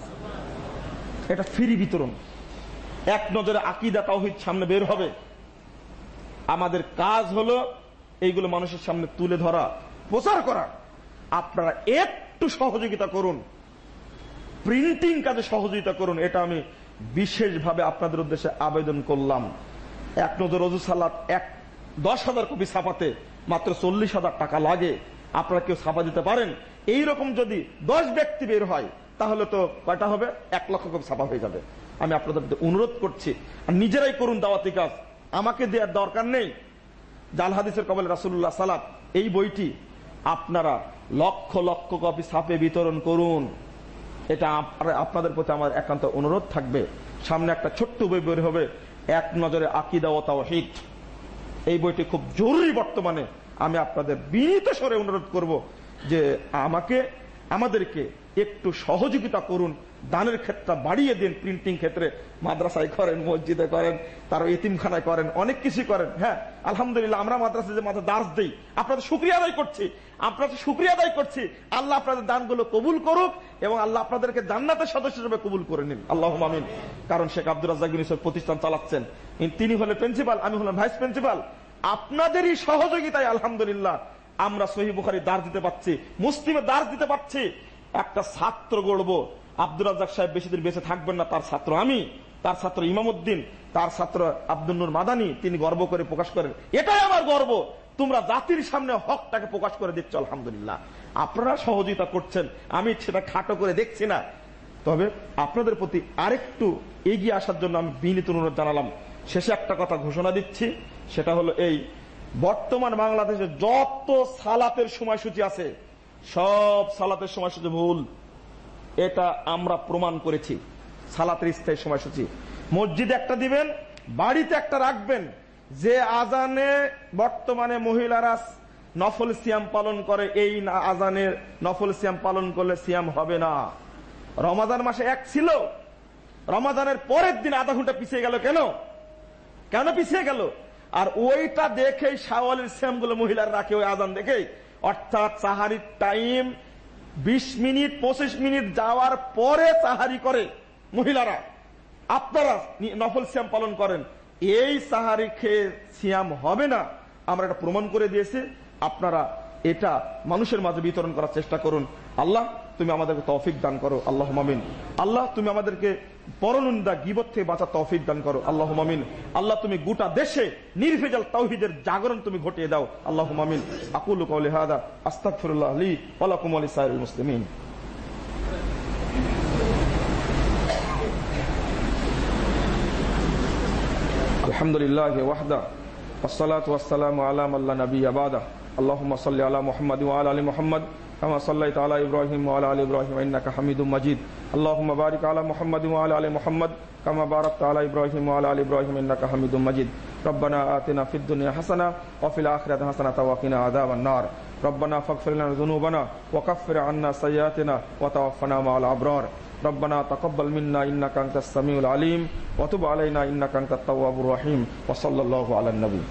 এটা ফ্রি বিতরণ। এক নজরে আকিদা তাওহিদ সামনে বের হবে। আমাদের কাজ হলো এইগুলো মানুষের সামনে তুলে ধরা, প্রচার করা। আপনারা একটু সহযোগিতা করুন। প্রিন্টিং কাজে সহযোগিতা করুন, এটা আমি বিশেষভাবে আপনাদের উদ্দেশ্যে আবেদন করলাম। এক নজর রজু সালাত এক, দশ হাজার কপি ছাপাতে মাত্র চল্লিশ হাজার টাকা লাগে। আপনারা কেউ ছাপা দিতে পারেন? এই রকম যদি দশ ব্যক্তি বের হয়, তাহলে তো কয়টা হবে? এক লক্ষ কপি ছাপা হয়ে যাবে। আমি আপনাদের অনুরোধ করছি নিজেরাই করুন দাওয়াতি কাজ আমাকে দেওয়ার দরকার নেই। জাল হাদিসের কবল রাসুল্লাহ সালাত এই বইটি আপনারা লক্ষ লক্ষ কপি ছাপে বিতরণ করুন। এটা আপনাদের প্রতি আমার একান্ত অনুরোধ থাকবে। সামনে একটা ছোট্ট বই বের হবে, এক নজরে আকিদা ও তাওহিদ। এই বইটি খুব জরুরি বর্তমানে। আমি আপনাদের বিনীত স্বরে অনুরোধ করব যে আমাকে, আমাদেরকে একটু সহযোগিতা করুন, দানের ক্ষেত্রে বাড়িয়ে দিন প্রিন্টিং ক্ষেত্রে, মাদ্রাসায় করেন, মসজিদে করেন তার এতিমখানায় করেন, অনেক কিছু করেন। হ্যাঁ আলহামদুলিল্লাহ, আমরা মাদ্রাসা যে মাথা দাস দিই, আপনাদের সুক্রিয়া আদায় করছি, আপনাদের সুক্রিয়া আদায় করছি। আল্লাহ আপনাদের দানগুলো কবুল করুক এবং আল্লাহ আপনাদেরকে জান্নাতের সদস্য হিসেবে কবুল করে নিন। আল্লাহ আমিন। কারণ শেখ আব্দুল রাজাক প্রতিষ্ঠান চালাচ্ছেন। তিনি হলেন প্রিন্সিপাল আমি হলাম ভাইস প্রিন্সিপাল আপনাদেরই সহযোগিতায়, আলহামদুলিল্লাহ, আমরা সহি বুখারি দাঁড় দিতে পারছি, মুসলিমে দাঁড় দিতে পারছি। একটা ছাত্র গড়বো। আব্দুল রাজাক সাহেব বেশি দিন বেঁচে থাকবেন না, তার ছাত্র আমি, তার ছাত্র ইমামুদ্দিন তার ছাত্র আব্দুল নুর মাদানি, তিনি গর্ব করে প্রকাশ করেন। এটাই আমার গর্ব। তোমরা জাতির সামনে হকটাকে প্রকাশ করে দিচ্ছ, আলহামদুলিল্লাহ। আপনারা সহযোগিতা করছেন, আমি সেটা খাটো করে দেখছি না। তবে আপনাদের প্রতি আরেকটু এগিয়ে আসার জন্য আমি বিনীত অনুরোধ জানালাম। শেষে একটা কথা ঘোষণা দিচ্ছি, সেটা হলো এই, বর্তমান বাংলাদেশে যত সালাতের সময়সূচি আছে সব সালাতের সময়সূচি ভুল। এটা আমরা প্রমাণ করেছি। সালাতের স্থায়ী সময়সূচি। মসজিদে একটা দিবেন, বাড়িতে একটা রাখবেন। যে আজানে বর্তমানে মহিলারা নফল সিয়াম পালন করে, এই না- আজানের নফল সিয়াম পালন করলে সিয়াম হবে না। রমাদান মাসে এক ছিল। রমাদানের পরের দিন আধা ঘণ্টা পিছিয়ে গেল কেন? কেন পিছিয়ে গেল? আর ওইটা দেখেই শাওয়ালের শ্যামগুলো মহিলার রাখে ওই আজান দেখেই। অর্থাৎ সাহারির টাইম বিশ মিনিট, পঁচিশ মিনিট যাওয়ার পরে সাহারি করে মহিলারা। আপনারা নফল সিয়াম পালন করেন। এই সাহারি খেয়ে শ্যাম হবে না। আমরা এটা প্রমাণ করে দিয়েছি। আপনারা এটা মানুষের মাঝে বিতরণ করার চেষ্টা করুন আল্লাহ তুমি আমাদেরকে তৌফিক দান করো আল্লাহ মামিন আল্লাহ তুমি আমাদেরকে পরনুন্দা গিবত থেকে বাঁচা তৌফিক দান করো আল্লাহ মামিন আল্লাহ তুমি গোটা দেশে নির্ভেজাল তৌহিদের জাগরণ তুমি ঘটিয়ে দাও আল্লাহ মামিন আকুল কৌলি হাদা আস্তাগফিরুল্লাহ লি ওয়া লাকুম ওয়া লিসাইরিল মুসলিমিন الحمد لله وحده والصلاة والسلام على من لا نبي بعده اللهم صل على محمد وعلى ال محمد كما صليت على ابراهيم وعلى ال ابراهيم انك حميد مجيد. اللهم بارك على محمد وعلى ال محمد كما باركت على ابراهيم وعلى ال ابراهيم انك حميد مجيد. ربنا آتنا في الدنيا حسنه وفي الاخره حسنه وقنا عذاب النار. ربنا فاغفر لنا ذنوبنا وكفر عنا سيئاتنا وتوفنا مع الابرار ربنا تقبل منا انك انت السميع العليم وتب علينا انك انت التواب الرحيم. وصلى الله على النبي.